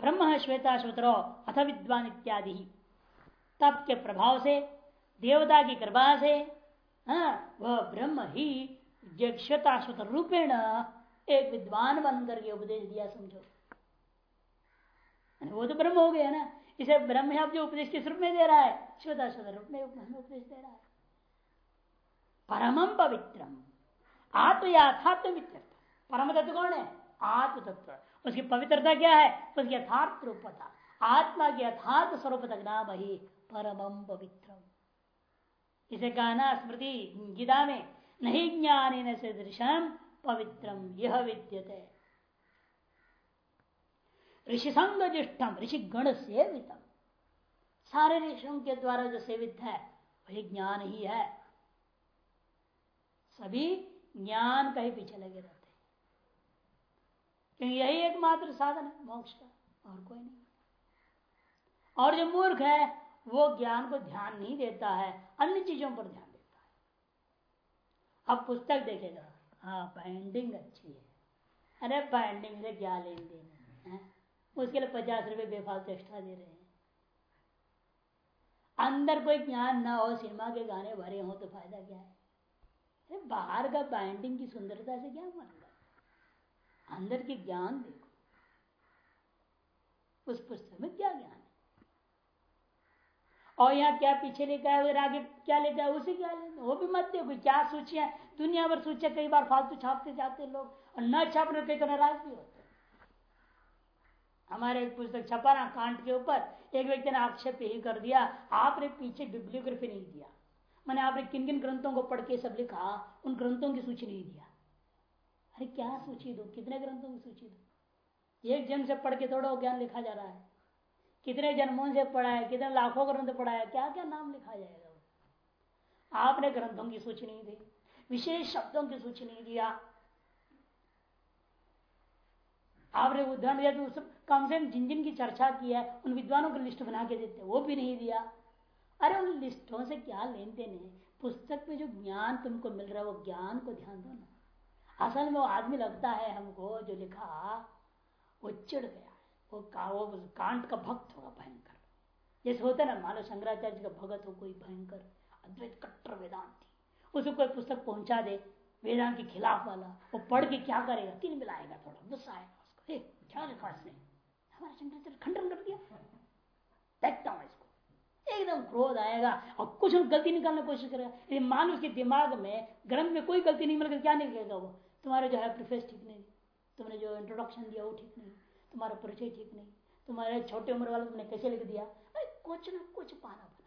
A: ब्रह्म, श्वेता, श्रोतरो, अथ विद्वान इत्यादि। तप के प्रभाव से, देवता की कृपा से वह ब्रह्म ही श्वेताश्वत रूपेण एक विद्वान बनकर के उपदेश दिया समझो। वो तो ब्रह्म हो गया ना। इसे ब्रह्म अब जो उपदेश किस रूप में दे रहा है श्वेता श्वेता रूप में उपदेश दे रहा है। परमम पवित्रम आत्म याथात्म परम तत्व कौन है? आत्म तत्व उसकी पवित्रता क्या है? उसकी यथार्थ रूपता। आत्मा की यथार्थ स्वरूप तक नाम ही परमम पवित्रम इसे कहना स्मृति गीता में, नहीं ज्ञान से दृश्यम पवित्रम यह विद्यते। ऋषि संग जिष्ठम ऋषि गण सेवितम। सारे ऋषियों के द्वारा जो सेवित है, वही ज्ञान ही है। सभी ज्ञान का ही पीछे लगे रहते क्योंकि यही एकमात्र साधन है, मोक्ष का, और कोई नहीं। और जो मूर्ख है, वो ज्ञान को ध्यान नहीं देता है, अन्य चीज़ों पर ध्यान देता है। अब पुस्तक देखेगा हाँ बाइंडिंग अच्छी है। अरे बाइंडिंग से क्या लेन देन है? उसके लिए पचास रुपए बेफालतू एक्स्ट्रा दे रहे हैं। अंदर कोई ज्ञान ना हो, सिनेमा के गाने भरे हो तो फ़ायदा क्या है? अरे बाहर का बाइंडिंग की सुंदरता से क्या मतलब अंदर के ज्ञान देखो। उस पुस्तक में क्या ज्ञान है? और यहाँ क्या पीछे है और आगे क्या लिखा है, उसे क्या लेना वो भी मत देखो, क्या सूचियाँ दुनिया भर सूचिया कई बार फालतू छापते जाते लोग, और न छापने कई तो नाराज़ भी होते हमारे एक पुस्तक छपा ना कांट के ऊपर एक व्यक्ति ने आक्षेप यही कर दिया, आपने पीछे बिब्लियोग्राफी नहीं दिया। मैंने आपने किन किन ग्रंथों को पढ़ के सब लिखा, उन ग्रंथों की सूची नहीं दिया। अरे क्या सूची दो? कितने ग्रंथों की सूची दो? एक जन्म से पढ़ के थोड़ा ज्ञान लिखा जा रहा है। कितने जन्मों से पढ़ा है, कितने लाखों ग्रंथ पढ़ा है क्या क्या नाम लिखा जाएगा? आपने ग्रंथों की सूची नहीं दी, विशेष शब्दों की सूची नहीं दिया आपने उदाहरण दिया तो कम से कम जिन जिन की चर्चा की है, उन विद्वानों को लिस्ट बना के देते, वो भी नहीं दिया। अरे उन लिस्टों से क्या लेन देन है? पुस्तक में जो ज्ञान तुमको मिल रहा है, वो ज्ञान को ध्यान दो ना। असल में वो आदमी लगता है हमको जो लिखा, वो चिड़ गया वो का, वो कांट का भक्त होगा भयंकर। जैसे होता है ना मानो शंकराचार्य का भगत हो कोई भयंकर, अद्वैत कट्टर वेदांति उसे कोई पुस्तक पहुँचा दे, वेदांत के खिलाफ वाला, वो पढ़ के क्या करेगा? तीन मिलाएगा थोड़ा, गुस्सा आएगा। क्या लिखा इसने हमारा शंकराचार्य खंडन कर दिया देखता हूँ इसको एकदम क्रोध आएगा और कुछ गलती निकालने की कोशिश करेगा। यदि मान उसके दिमाग में, ग्रंथ में कोई गलती नहीं मिलकर क्या निकलेगा वो? तुम्हारे जो है प्रिफेस ठीक नहीं। तुमने जो इंट्रोडक्शन दिया वो ठीक नहीं। तुम्हारा परिचय ठीक नहीं। तुम्हारे छोटे उम्र वाला तुमने कैसे लिख दिया? अरे कुछ ना कुछ पाना बनाए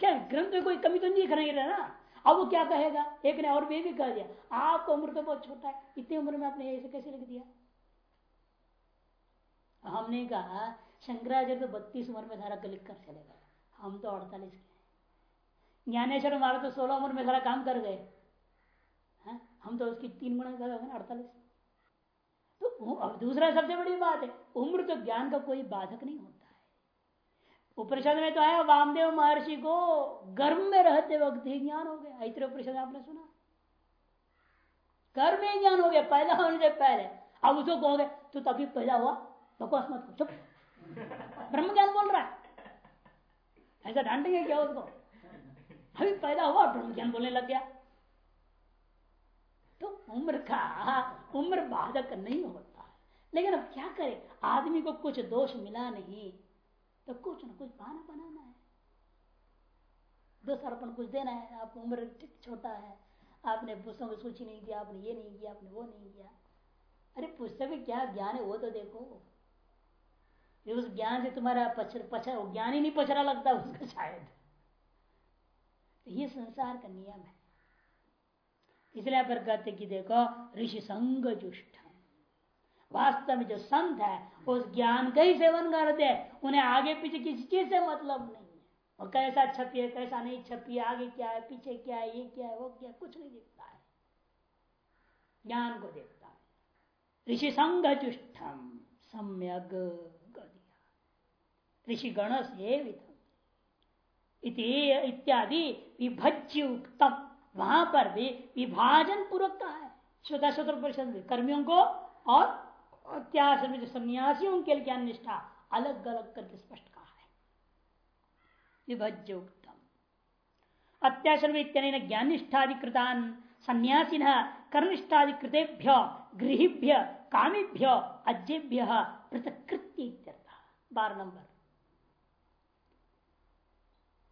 A: क्या, ग्रंथ में कोई कमी तो नहीं करेंगे ना? अब वो क्या कहेगा? एक ने और भी, कह दिया। आपका उम्र तो बहुत छोटा है। इतनी उम्र में आपने ऐसे कैसे लिख दिया? हमने कहा शंकराचार्य तो बत्तीस उम्र में सारा लिख कर चले गए हम तो अड़तालीस के ज्ञानेश्वर हमारे तो सोलह उम्र में सारा काम कर गए। हम तो उसकी तीन गुणा कर अड़तालीस। तो अब दूसरा सबसे बड़ी बात है उम्र तो ज्ञान का कोई बाधक नहीं होता। है उपनिषद में तो आया, वामदेव महर्षि को गर्भ में रहते वक्त ही ज्ञान हो गया। इतने उपनिषद आपने सुना? गर्भ में ज्ञान हो गया, पैदा होने से पहले। अब उसको कहोगे, तू तभी पैदा हुआ, बकवास मत चुप। ब्रह्म ज्ञान बोल रहा है। ऐसा डांटेंगे क्या उसको? अभी पैदा हुआ ब्रह्म ज्ञान बोलने लग गया। तो उम्र का, उम्र बाधक नहीं होता। लेकिन अब क्या करे? आदमी को कुछ दोष मिला नहीं। तो कुछ ना कुछ बहाना बनाना है। दोषारोपण कुछ देना है आपको उम्र छोटा है, आपने पुस्तकों की सूची नहीं किया, आपने ये नहीं किया, आपने वो नहीं किया। अरे पुस्तक में क्या ज्ञान है वो तो देखो। उस ज्ञान से तुम्हारा पचर पचर ज्ञान ही नहीं पचरा लगता उसका शायद। तो ये संसार का नियम है। इसलिए पर कहते कि देखो, ऋषि संग जुष्ट। वास्तव में जो संत है उस ज्ञान का ही सेवन करते हैं उन्हें आगे पीछे किसी चीज़ से मतलब नहीं है। और कैसा छपी है, कैसा नहीं छपी है, आगे क्या है, पीछे क्या है, ये क्या है, वो क्या कुछ नहीं देखता है। ज्ञान को देखता है। ऋषि संघ चुष्टम सम्यक ऋषि गण से इत्यादि विभज्य उत्तम वहाँ पर भी विभाजन पूर्वक का है। श्रोता श्रोत्र परिषद कर्मियों को और अत्याश्रम जो सन्यासियों के लिए ज्ञान निष्ठा? अलग अलग करके स्पष्ट कहा है। विभज्य उत्तम। अत्याश्रम इत्यादि ज्ञान निष्ठाधिकृतान सन्यासी कर्निष्ठाधिकृतेभ्य गृहिभ्य कामीभ्य अज्ञेभ्य पृथकृत्य बार नंबर।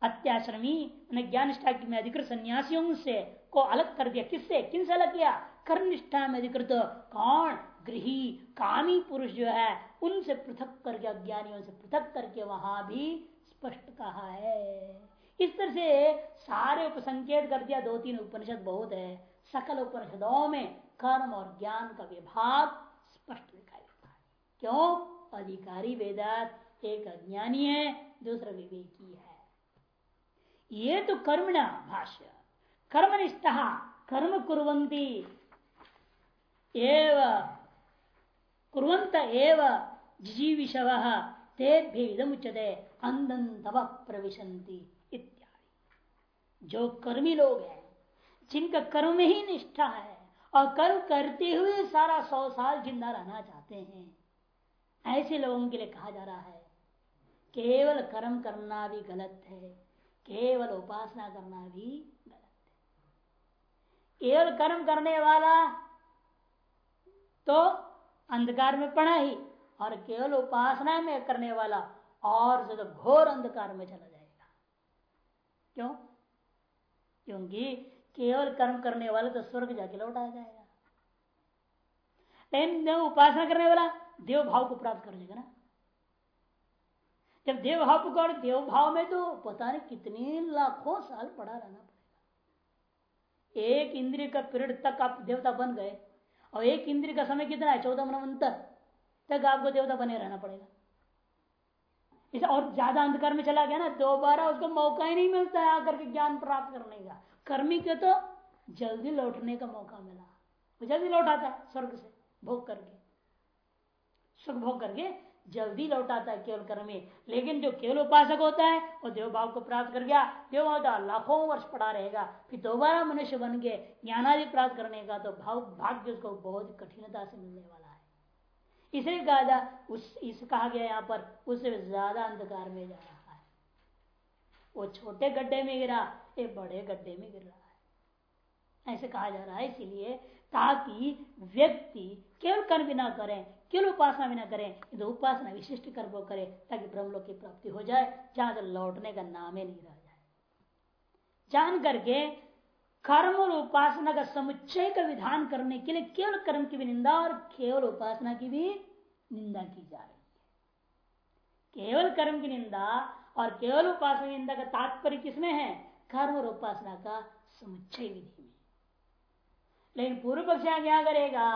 A: अत्याश्रमी ज्ञान निष्ठा में अधिकृत सन्यासियों से को अलग कर दिया। किससे? किन से अलग किया? कर्मनिष्ठा में अधिकृत। कौन? गृही कामी पुरुष जो है, उनसे पृथक करके, अज्ञानियों से पृथक करके वहाँ भी स्पष्ट कहा है। इस तरह से सारे उपसंकेत कर दिया दो तीन उपनिषद बहुत है। सकल उपनिषदों में कर्म और ज्ञान का विभाग स्पष्ट दिखाई देता है। क्यों? अधिकारी वेदात एक अज्ञानी है, दूसरा विवेकी है। ये तो कर्मणा भाष्य। कर्मनिष्ठा, कर्म कुरंती कुरंत एव इदमुच्यते अंधंतव प्रविशंति इत्यादि। जो कर्मी लोग हैं, जिनका कर्म में ही निष्ठा है, और कर्म करते हुए सारा सौ साल ज़िंदा रहना चाहते हैं, ऐसे लोगों के लिए कहा जा रहा है, केवल कर्म करना भी गलत है, केवल उपासना करना भी गलत है। केवल कर्म करने वाला तो अंधकार में पड़ा ही और केवल उपासना में करने वाला और ज़्यादा घोर अंधकार में चला जाएगा। क्यों? क्योंकि केवल कर्म करने वाला तो स्वर्ग जाके लौट आ जाएगा। लेकिन उपासना करने वाला देव भाव को प्राप्त कर लेगा ना। जब देव भाव को देव भाव में तो पता नहीं कितने लाखों साल पड़ा रहना पड़ेगा। एक इंद्रिय का पीरियड तक आप देवता बन गए और एक इंद्रिय का समय कितना है? चौदह मनवंतर तक आपको देवता बने रहना पड़ेगा। इसे और ज़्यादा अंधकार में चला गया ना, दोबारा उसको मौका ही नहीं मिलता है आकर के ज्ञान प्राप्त करने का। कर्मी के तो जल्दी लौटने का मौका मिला। वो जल्दी लौट आता है स्वर्ग से, भोग करके। सुख भोग करके जल्दी लौटाता है केवल कर्मी लेकिन जो केवल उपासक होता है, वो देव भाव को प्राप्त कर गया। देव भाव लाखों वर्ष पड़ा रहेगा। फिर दोबारा मनुष्य बन के ज्ञानादि प्राप्त करने का तो भाव, भाग्य उसको बहुत कठिनता से मिलने वाला है। इसलिए कहा जा उस, इस कहा गया यहाँ पर उससे ज़्यादा अंधकार में जा रहा है। वो छोटे गड्ढे में गिरा, ये बड़े गड्ढे में गिर रहा है। ऐसे कहा जा रहा है, इसीलिए ताकि व्यक्ति केवल कर्म भी ना करें केवल उपासना भी ना करें तो उपासना विशिष्ट कर्म करें, ताकि ब्रह्मलोक की प्राप्ति हो जाए, जहाँ से लौटने का नाम ही नहीं रह जाए। जान करके कर्म और उपासना का समुच्चय का विधान करने के लिए केवल कर्म की भी निंदा और केवल उपासना की भी निंदा की जा रही है। केवल कर्म की निंदा और केवल उपासना की निंदा का तात्पर्य किसमें है? कर्म और उपासना का समुच्चय विधि में। लेकिन पूर्व पक्ष क्या करेगा?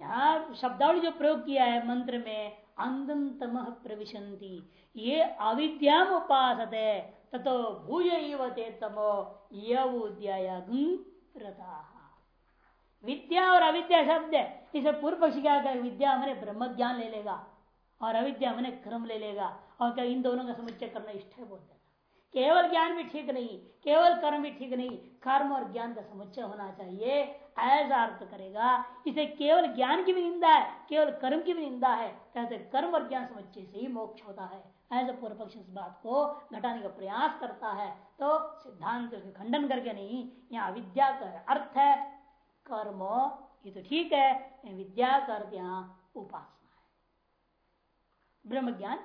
A: यहाँ शब्दावली जो प्रयोग किया है मंत्र में अंधम प्रविशंति ये अविद्या उपास तथो भूज तमो विद्या और अविद्या शब्द इसे पूर्व पक्षी क्या कहता विद्या मैंने ब्रह्म ज्ञान ले लेगा और अविद्या मैंने क्रम ले लेगा। और क्या इन दोनों का समुच्चय करना इष्ट है बोलते केवल ज्ञान भी ठीक नहीं, केवल कर्म भी ठीक नहीं, कर्म और ज्ञान का समुच्चय होना चाहिए, ऐसा अर्थ करेगा। इसे केवल ज्ञान की भी निंदा है, केवल कर्म की भी निंदा है कहते कर्म और ज्ञान समुच्चय से ही मोक्ष होता है। ऐसे पूर्व पक्ष इस बात को घटाने का प्रयास करता है। तो सिद्धांत खंडन करके नहीं, यहाँ विद्या का अर्थ है, कर्म, ये तो ठीक है, विद्या का अर्थ यहाँ उपासना है। ब्रह्म ज्ञान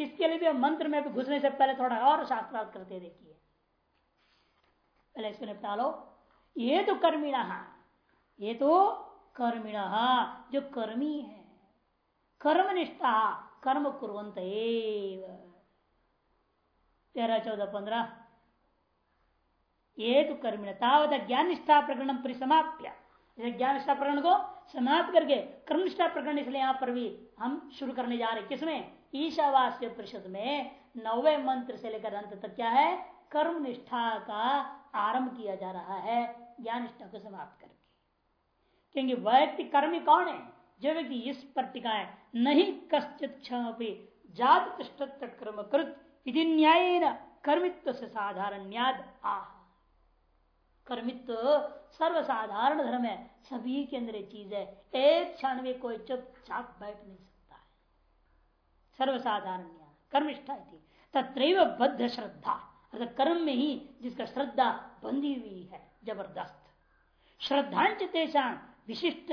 A: इसके लिए भी मंत्र में भी घुसने से पहले थोड़ा और शास्त्रार्थ करते देखिए। पहले इसको निपटा लो। ये तो कर्मिण, ये तो कर्मिण, जो कर्मी है। कर्मनिष्ठा, कर्म कुरंत तेरह, चौदह, पंद्रह। ये तो कर्मिण, तावत ज्ञान निष्ठा प्रकरण परिसमाप्य। ज्ञान निष्ठा प्रकरण को समाप्त करके कर्म निष्ठा प्रकरण इसलिए यहाँ पर भी हम शुरू करने जा रहे किसमें? ईशावास्य परिषद में नौवे मंत्र से लेकर अंत तक क्या है? कर्म निष्ठा का आरंभ किया जा रहा है ज्ञान निष्ठा को समाप्त करके। क्योंकि व्यक्ति कर्मी कौन है? जो व्यक्ति इस पर टिकाए नहीं कश्चित क्षमपि जात कर्म कृत न्याय कर्मित्व से साधारण न्याद आह। कर्मित्व सर्वसाधारण धर्म है, सभी के अंदर चीज़ है। एक क्षण में कोई चुपचाप बैठ नहीं सर्वसाधारण कर्मिष्ठा थी तत्र बद्ध श्रद्धा अर्थात कर्म में ही जिसका श्रद्धा बंधी हुई है, ज़बरदस्त। श्रद्धांच तेषा विशिष्ट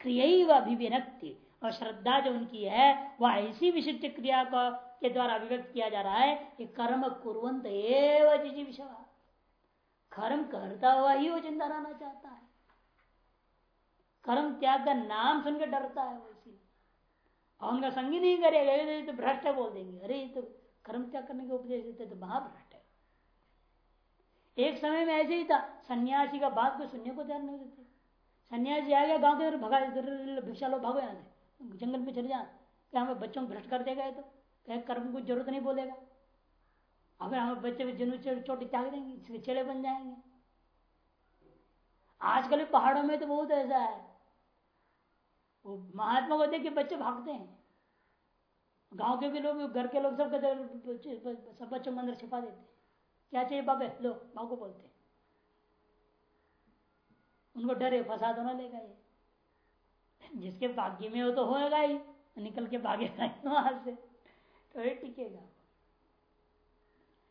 A: क्रिया अभिव्यक्ति और श्रद्धा जो उनकी है, वह ऐसी विशिष्ट क्रिया को, के द्वारा अभिव्यक्त किया जा रहा है, कि कर्म कुरंत एवं कर्म करता हुआ ही वो ज़िंदा रहना चाहता है। कर्म त्याग का नाम सुनकर डरता है वो। उनका संगी नहीं करेगा तो भ्रष्ट बोल देंगे। अरे तो कर्म त्याग करने के उपदेश देते तो महाभ्रष्ट है। एक समय में ऐसे ही था, सन्यासी का बात को सुनने को तैयार नहीं देते। सन्यासी आ गया गाँव के अंदर भगा भिक्षा लो भागो यहाँ जंगल में चले जा क्या हमें बच्चों को भ्रष्ट कर देगा ये तो? क्या कर्म को ज़रूरत नहीं बोलेगा? अगर हमें बच्चे जिन चोटी त्याग देंगे, इसके चेले बन जाएँगे। आजकल पहाड़ों में तो बहुत ऐसा है। वो महात्मा को देख के बच्चे भागते हैं। गाँव के भी लोग, घर के लोग सब सब बच्चों को अंदर छिपा देते क्या चाहिए बाबे लो भागो बोलते उनको डरे फंसा तो ना लेगा ये। जिसके भाग्य में हो तो होएगा ही, निकल के भागेगा वहाँ से। तो ये टिकेगा।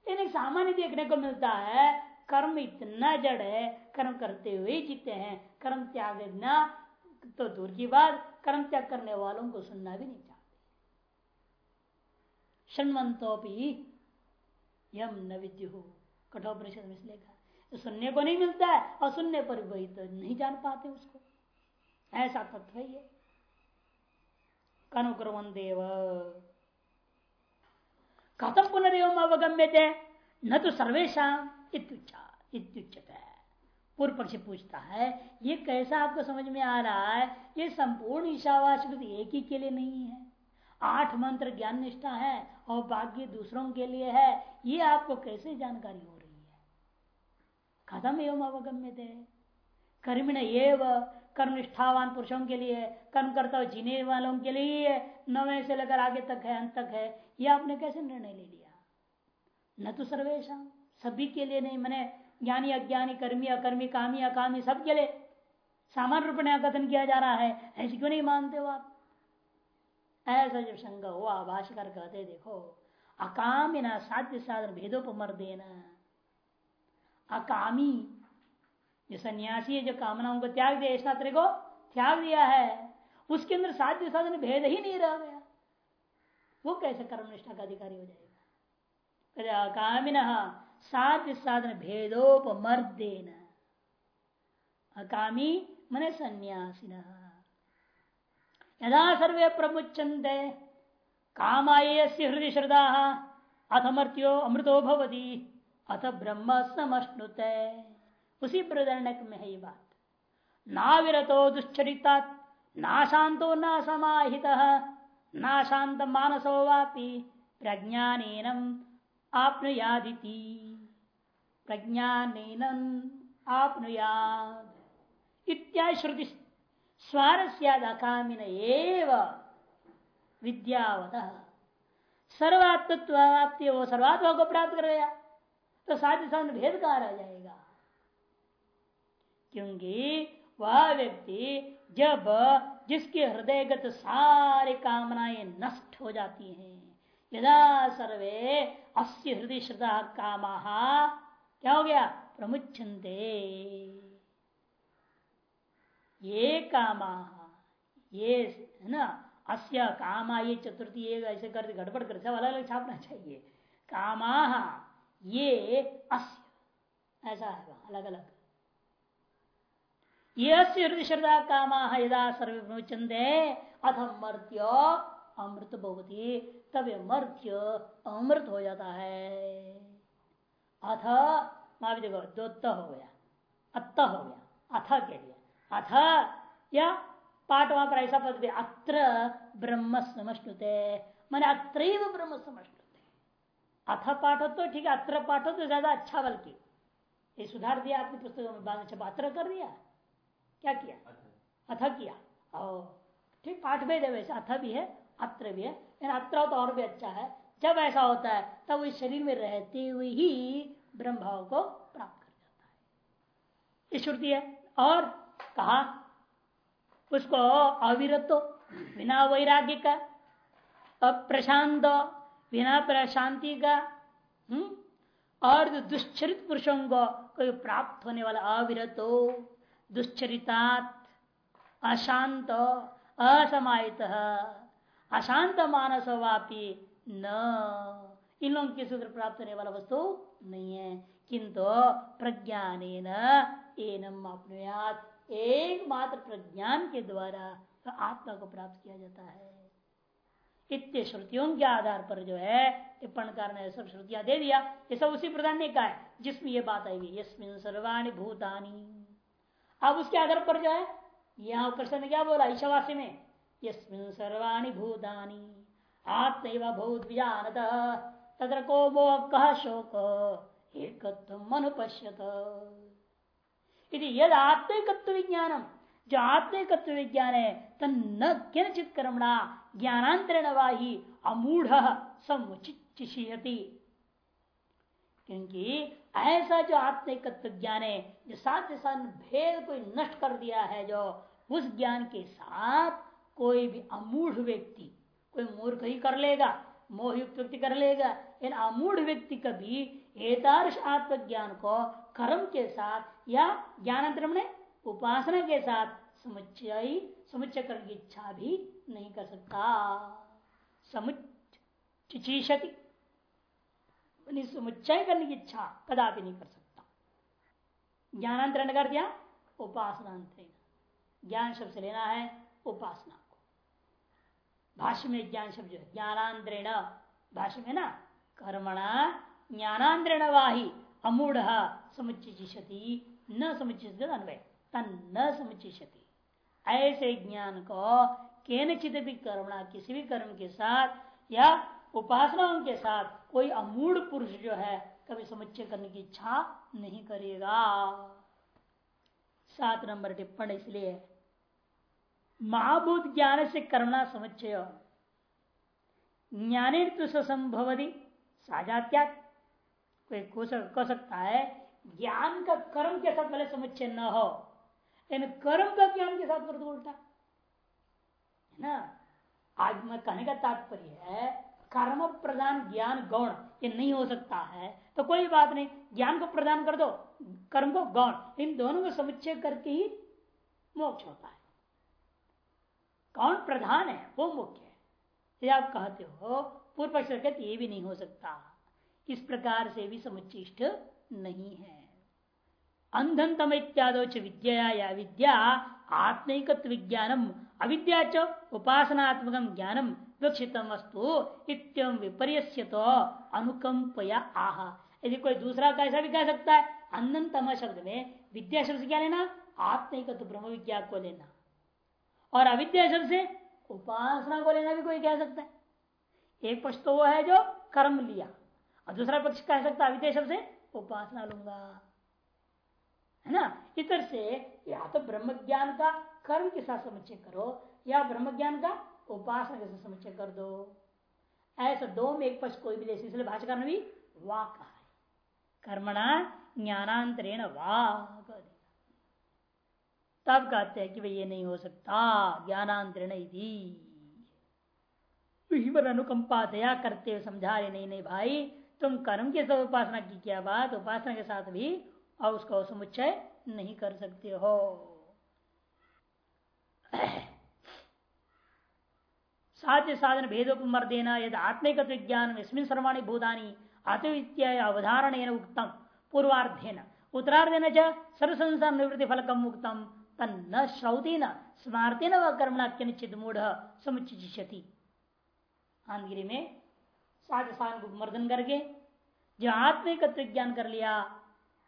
A: लेकिन सामान्य देखने को मिलता है, कर्म इतना जड़ है, कर्म करते हुए जीते हैं, कर्म त्याग न तो दूर की बात कर्म त्याग करने वालों को सुनना भी नहीं चाहते। शनवंतो भी यम न विद्यु, कठोपनिषद में इसलिए तो सुनने को नहीं मिलता है और सुनने पर वही तो नहीं जान पाते उसको। ऐसा तत्व ही है। कनुक्रमन देव। कथम पुनर्वम अवगम्य थे न तो सर्वेशा इत्युच्चत है पूर्व पक्ष पूछता है, ये कैसा आपको समझ में आ रहा है? ये संपूर्ण ईशावास एक ही के लिए नहीं है। आठ मंत्र ज्ञान निष्ठा है और बाकी दूसरों के लिए है। ये आपको कैसे जानकारी हो रही है? खत्म एवं अवगम्य थे कर्मिण एव कर्म निष्ठावान पुरुषों के लिए कर्म करता जीने वालों के लिए नवे से लेकर आगे तक है, अंत तक है। यह आपने कैसे निर्णय ले लिया? न तो सर्वेशा सभी के लिए नहीं, मैंने ज्ञानी, अज्ञानी, कर्मी, अकर्मी, कामी, अकामी सबके लिए सामान्य रूप में कथन किया जा रहा है। ऐसे क्यों नहीं मानते हो आप? ऐसा जब शंका हुआ भाषकर कहते देखो, अकामी ना साध्य साधन भेदोपमर देना अकामी, जो सन्यासी है, जो कामनाओं को त्याग दिया शास्त्र को त्याग दिया है, उसके अंदर साध्य साधन, भेद ही नहीं रह गया। वो कैसे कर्मनिष्ठा का अधिकारी हो जाएगा? कामिन साध्य साधन भेदोपमर्देन। अकामी मन सन्यासीन। यदा सर्वे प्रमुचंते कामाय हृदय श्रद्धा अथ मर्त्यो अमृतो भवती, अथ ब्रह्म समश्नुते उसी प्रदर्णक में है ये बात। ना विरतो दुश्चरिता ना शांतो न समाहित, ना शांत मानसो वापी प्रज्ञान आपनुयादिति। प्रज्ञान आपनुयाद विद्यावत। सर्वात्मत्वाप्ति वो सर्वात्मा को प्राप्त कर गया तो साथ ही साथ भेद कहा रह जाएगा? क्योंकि वह व्यक्ति जब जिसके हृदयगत सारे कामनाएँ नष्ट हो जाती हैं, यदा सर्वे अस्य हृदय श्रद्धा काम क्या हो गया? प्रमुचंदे ये कामा, ये है ना? अस्य कामा, ये चतुर्थी ऐसे कर गड़बड़ कर, सब अलग अलग छापना चाहिए। कामा, ये अस्य। ऐसा है अलग अलग। ये श्रद्धा कामा, यदा सर्वे प्रमुचंदे अथ मर्त्य अमृत भवती। तब मर्त्य अमृत हो जाता है। अथ वहाँ देखो दो हो गया अत हो गया अथ के लिए अथ या पाठ वहाँ पर ऐसा पद अत्र ब्रह्म समष्णुते मैंने अत्र ब्रह्म समष्णुते अथ पाठ हो तो ठीक है अत्र पाठ हो तो ज़्यादा अच्छा बल्कि। ये सुधार दिया आपकी पुस्तकों में बाद में अत्र कर दिया। क्या किया? अथ। किया। और ठीक पाठ भेद है वैसे अथ भी है अत्र भी है। अत्र तो और भी अच्छा है। जब ऐसा होता है तब इस शरीर में रहते हुए ही ब्रह्म भाव को प्राप्त कर जाता है श्रुति है और कहा उसको अविरत बिना वैराग्य का अप्रशांत बिना प्रशांति का हुँ? हम्म, और दुश्चरित पुरुषों को कोई प्राप्त होने वाला अविरत दुश्चरितात अशांत असमाहित अशांत मानस वापी न इन लोगों के सूत्र प्राप्त होने वाला वस्तु नहीं है। किंतु प्रज्ञान एनम अपनुयात। एकमात्र प्रज्ञान के द्वारा आत्मा को प्राप्त किया जाता है। इतने श्रुतियों के आधार पर जो है टिप्पणकार ने सब श्रुतियाँ दे दिया। ये सब उसी प्रधान ने कहा है, जिसमें ये बात आएगी। यस्मिन सर्वाणी भूतानी। अब उसके आधार पर जो है, यहाँ प्रश्न ने क्या बोला ईशावासी में? यस्मिन सर्वाणी भूतानी। आत्म भूत जानत तत्र को मोह कह शोक? एक अनुपश्यत यदि यद आत्मिकत्व विज्ञानम जो आत्मिकत्व विज्ञान है तन किंचित कर्मणा ज्ञानांतरण वाही अमूढ़ समुचित क्योंकि ऐसा जो आत्मिकत्व ज्ञान है जो साथ साथ भेद को नष्ट कर दिया है, जो उस ज्ञान के साथ कोई भी अमूढ़ व्यक्ति कोई मूर्ख ही कर लेगा मोहयुक्त व्यक्ति कर लेगा। इन अमूढ़ व्यक्ति कभी एतार्श आत्मज्ञान को कर्म के साथ या ज्ञानांतरम ने उपासना के साथ समुच्चय समुच्चय करने की इच्छा भी नहीं कर सकता। समुचिशति समुच्चय करने की इच्छा कदापि नहीं कर सकता। ज्ञानांतरण कर दिया उपासनांतरण ज्ञान शब्द से लेना है उपासना। भाष्य में ज्ञान शब्द। जो ज्ञानांतरण भाष्य में ना? कर्मणा ज्ञानांतरण वाही अमूढ़ समुचिशति न समुचित अन्वय। तन न समुचिशति ऐसे ज्ञान को केनचित भी कर्मणा, किसी भी कर्म के साथ या उपासनाओं के साथ कोई अमूढ़ पुरुष जो है, कभी समुच्चय करने की इच्छा नहीं करेगा। सात नंबर टिप्पण इसलिए महाभूत ज्ञान से कर्मणा समुच्चय। ज्ञाने तो संभवती साजात्या कोई कह सकता है, ज्ञान का कर्म के साथ पहले समुच्चय न हो, लेकिन कर्म का ज्ञान के साथ उल्टा। है ना? आज मैं कहने का तात्पर्य है, कर्म प्रदान ज्ञान गौण, ये नहीं हो सकता है तो कोई बात नहीं, ज्ञान को प्रदान कर दो, कर्म को गौण, इन दोनों को समुच्चय करके ही मोक्ष होता है। कौन प्रधान है? वो मुख्य है। ये आप कहते हो, पूर्व पक्ष ये भी नहीं हो सकता। इस प्रकार से भी समुचिष्ट नहीं है। अंधन तम इत्यादि विद्या या विद्या आत्मिक विज्ञानम, अविद्या च उपासनात्मक ज्ञानम विक्षित वस्तु इतम विपर्य तो अनुकंपया आह। यदि कोई दूसरा कैसा भी कह सकता है अंधन तम शब्द में विद्या शब्द क्या लेना? आत्मिक ब्रह्म विज्ञा को लेना। और अविद्या शब्द से उपासना को लेना भी कोई कह सकता है। एक पक्ष तो वो है जो कर्म लिया, और दूसरा पक्ष कह सकता विद्या शब्द से उपासना लूँगा। है ना? इतर से या तो ब्रह्म ज्ञान का कर्म के साथ समुच्चय करो, या ब्रह्म ज्ञान का उपासना के साथ समुच्चय कर दो। ऐसा दो में एक पक्ष कोई भी ले इसलिए भाषा ने भी वाह कहा है। कर्मणा ज्ञानांतरेण वाह तब कहते हैं कि भाई ये नहीं हो सकता, ज्ञानांतरण पर अनुकंपा दया करते हुए समझा रहे नहीं नहीं भाई, तुम कर्म के साथ उपासना की क्या बात, उपासना के साथ भी और उसका समुच्चय नहीं कर सकते हो। साध्य साधन भेदोपमर देना यदि आत्मिक विज्ञान इसमें सर्वाणी भूतानी आत्मविद्या अवधारण उत्तम पूर्वार्धेन। उत्तरार्धेन सर्व संसार निवृत्ति फलकम उत्तम तन्न श्रौति न स्मारती न वह कर्मणा किंचित मूढ़ समुचिष्यति आंधगिरी में साध साधन को मर्दन करके जो आत्मिक ज्ञान कर लिया,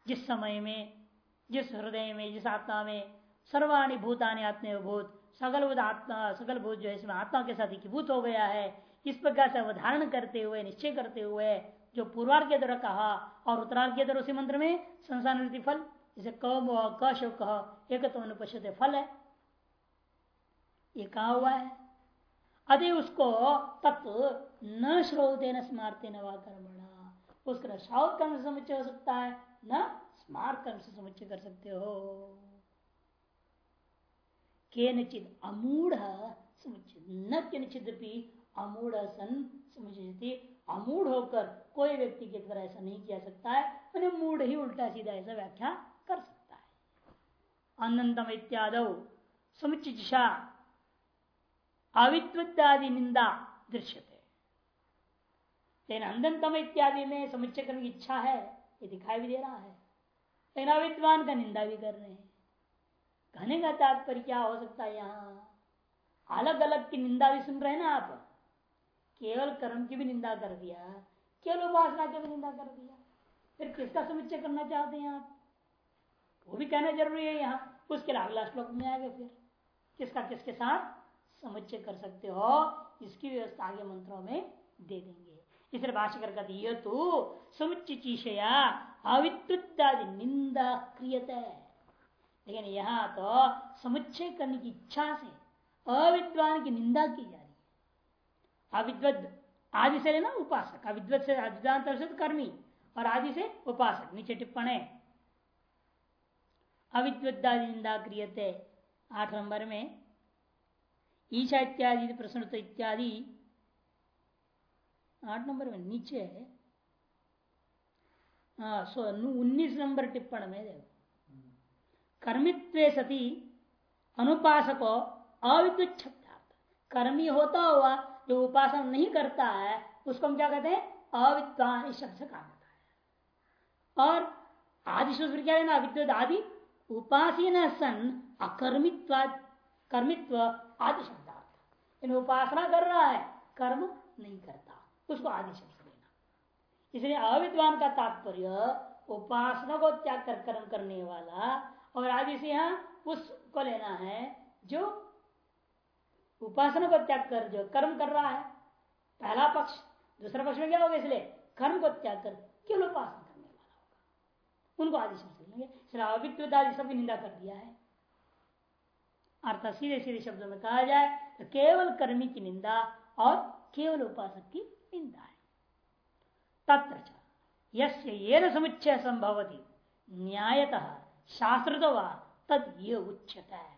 A: जिस समय में, जिस हृदय में, जिस आत्मा में सर्वाणी भूतानि आत्मभूत सकल आत्मा, सकल भूत जो है इसमें आत्मा के साथ एकीभूत हो गया है, इस प्रकार से अवधारण करते हुए, निश्चय करते हुए, जो पूर्वार्ध के द्वारा कहा और उत्तरार्ध के द्वारा उसी मंत्र में संसार फल जैसे कम कश कह, एक तो अनुपस्थित फल है। ये कहा हुआ है। अति उसको तत्व न श्रोते न स्मारते न कर्मणा। उसका श्रावत कर्म से समुच्चय हो सकता है, न स्मार्ट कर्म से समुच्चय कर सकते हो। केनचित अमूढ़ समुचित न केनचित भी अमूढ़ सन समुचित अमूढ़ होकर कोई व्यक्ति के तरह ऐसा नहीं किया सकता है मूढ़ ही उल्टा सीधा ऐसा व्याख्या कर सकता है। अनंतम इत्याद समुचिशा अविद्वत्यादि निंदा दृश्य लेकिन अंधनतम इत्यादि में समुच्चय करने की इच्छा है, ये दिखाई भी दे रहा है। लेकिन अविद्वान का निंदा भी कर रहे हैं। कहने का तात्पर्य क्या हो सकता है यहाँ? अलग अलग की निंदा भी सुन रहे हैं ना आप? केवल कर्म की भी निंदा कर दिया, केवल उपासना की भी निंदा कर दिया। फिर किसका समुच्चय करना चाहते हैं आप? वो भी कहना ज़रूरी है यहाँ। उसके लिए अगला श्लोक में आएगा फिर। किसका, किसके साथ? समुच्चय कर सकते हो। इसकी व्यवस्था आगे मंत्रों में दे देंगे। इसलिए भाष्यकर ये तो निंदा क्रियत। लेकिन यहाँ तो समुच्चय करने की इच्छा से अविद्वान की निंदा की जा रही है। अविद्वद आदि से लेना उपासक। अविद्वत से अविद्वान कर्मी और आदि से उपासक। नीचे टिप्पण है। अविद्वदादि निंदा क्रियते। आठ नंबर में ईशा इत्यादि प्रश्न इत्यादि। आठ नंबर में नीचे है। उन्नीस नंबर टिप्पण में देखो। कर्मित्व सती अनुपासको अविद्युत कर्मी होता हुआ जो उपासना नहीं करता है, उसको हम क्या कहते हैं? अविद्वान शब्द से कहा जाता है। और आदि सूत्र क्या है विद्युत आदि उपासीन सन अकर्मित्व, कर्मित्व आदि शब्दार्थ इन उपासना कर रहा है, कर्म नहीं करता। उसको आदि शब्द लेना। इसलिए अविद्वान का तात्पर्य, उपासना को त्याग कर कर्म करने वाला और आदि से यहाँ उसको लेना है जो उपासना को त्याग कर, जो कर्म कर रहा है। पहला पक्ष, दूसरा पक्ष में क्या होगा इसलिए? कर्म को त्याग कर, केवल उपासना। उनको आदि शब्द लेंगे इसलिए अविद्युत आदि सब निंदा कर दिया है। अर्थात सीधे सीधे शब्दों में कहा जाए तो केवल कर्मी की निंदा और केवल उपासक की निंदा है। तत्र यस्य ये समुच्चय संभवती, न्यायतः शास्त्र तो वह तद ये उच्चता है।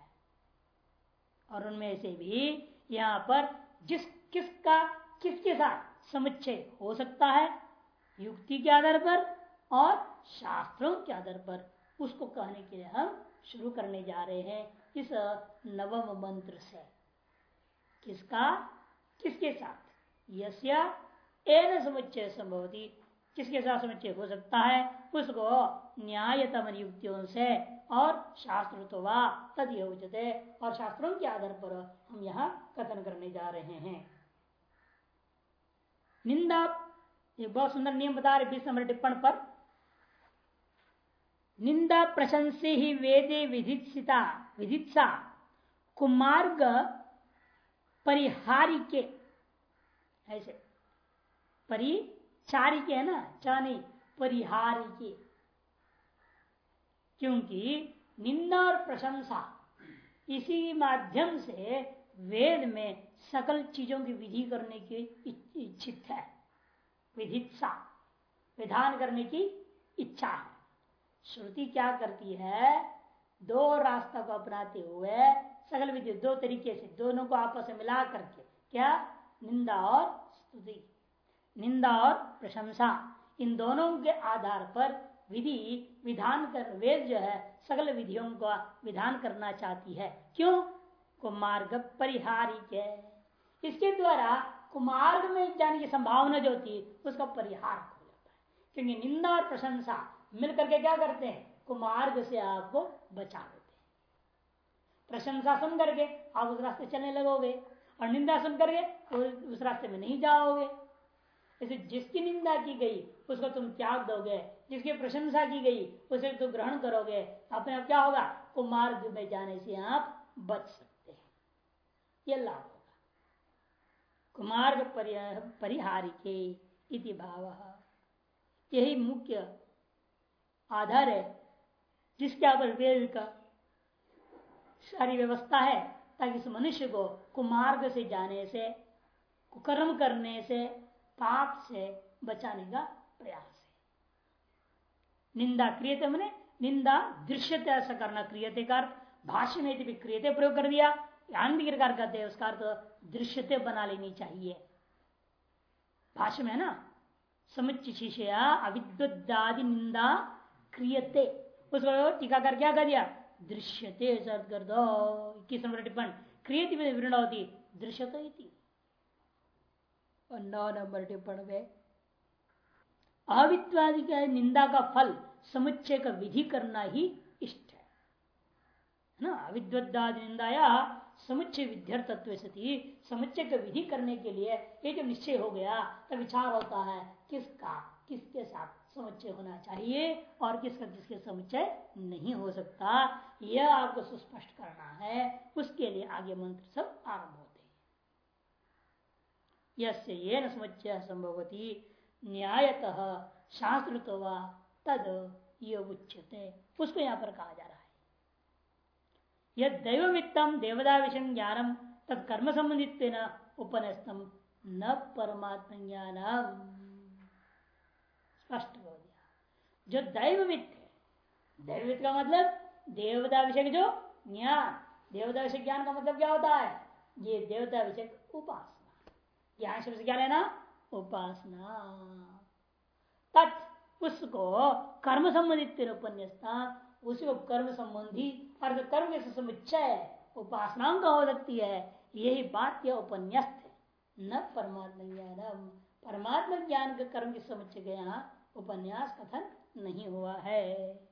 A: और उनमें से भी यहाँ पर जिस किसका किसके साथ समुच्चय हो सकता है, युक्ति के आधार पर और शास्त्रों के आधार पर उसको कहने के लिए हम शुरू करने जा रहे हैं इस नवम मंत्र से। किसका? किसके साथ? यस्या, एन समुच्चय संभवती। किसके साथ समुच्चय हो सकता है? उसको न्यायतम युक्तियों से और शास्त्र तो तद उचित और शास्त्रों के आधार पर हम यहाँ कथन करने जा रहे हैं। निंदा ये बहुत सुंदर नियम बता रहे बीस नंबर टिप्पण पर। निंदा प्रशंसे ही वेदे विधित्सिता, विधित्सा, कुमार्ग परिहारी के ऐसे। परिचारी के है ना? चा नहीं परिहारी के क्योंकि निंदा और प्रशंसा इसी माध्यम से वेद में सकल चीज़ों की विधि करने की इच्छित है। विधित्सा, विधान करने की इच्छा है। श्रुति क्या करती है? दो रास्ता को अपनाते हुए सकल विधि, दो तरीके से, दोनों को आपस में मिला करके, क्या? निंदा और स्तुति। निंदा और प्रशंसा। इन दोनों के आधार पर विधि, विधान कर, वेद जो है सकल विधियों का विधान करना चाहती है। क्यों? कुमार्ग परिहारी के। इसके द्वारा कुमार्ग में जाने की संभावना जो होती है, उसका परिहार हो जाता है। क्योंकि निंदा और प्रशंसा मिलकर के क्या करते हैं? कुमार्ग से आपको बचा देते हैं। प्रशंसा सुन करके आप उस रास्ते चलने लगोगे और निंदा सुन करके उस रास्ते में नहीं जाओगे। इसे जिसकी निंदा की गई, उसको तुम त्याग दोगे। जिसकी प्रशंसा की गई, उसे तुम ग्रहण करोगे। अपने आप क्या होगा? कुमार्ग में जाने से आप बच सकते हैं। यह लाभ होगा। कुमार्ग परिहारी के इति भाव। यही मुख्य आधार है, जिसके ऊपर वेद का सारी व्यवस्था है, ताकि इस मनुष्य को कुमार्ग से जाने से, कुकर्म करने से, पाप से बचाने का प्रयास है। निंदा क्रियते मैंने निंदा दृश्यते, ऐसा करना क्रियते कर भाष्य में भी क्रियते प्रयोग कर दिया गिरकार कहते हैं, उसका अर्थ दृश्यते बना लेनी चाहिए। भाष्य में है ना समुच्च शिष्या अविद्वदादि निंदा क्रियते। उसको टीकाकार क्या कर दिया? दृश्यते कर दो इक्कीस नंबर टिप्पण। क्रियति में होती, दृश्यते और नौ नंबर टिप्पण में, अवित्वादि का निंदा का फल, समुच्चय का विधि करना ही इष्ट है। ना? अविद्वदादि निंदाया, समुच्चय विध्यर्थत्व सती, समुच्चय का विधि करने के लिए ये जब निश्चय हो गया तो विचार होता है, किसका? किसके साथ? समुच्चय होना चाहिए और किसका किसके समुच्चय नहीं हो सकता, यह आपको सुस्पष्ट करना है। उसके लिए आगे मंत्र सब आरंभ होते हैं। ये न समुच्चय संभवती, न्यायतः शास्त्र तो तद ये उच्चते उसको यहाँ पर कहा जा रहा है। यह दैवमित्तम देवदा विषय ज्ञानम तद कर्म संबंधित न उपनस्तम, न परमात्म ज्ञानम स्पष्ट हो गया। जो दैववित है दैववित का मतलब देवता विषय जो ज्ञान देवता विषय ज्ञान का मतलब क्या होता है? ये देवता विषय उपासना। ज्ञान शब्द से क्या लेना? उपासना। तत् उसको कर्म संबंधित उपन्यासता उसी को कर्म संबंधी और कर्म के समुच्चय उपासनाओं का हो सकती है। यही बात यह उपन्यास्त है। न परमात्मा ज्ञान परमात्मा ज्ञान के कर्म के समुच्चय के यहाँ उपन्यास कथन नहीं हुआ है।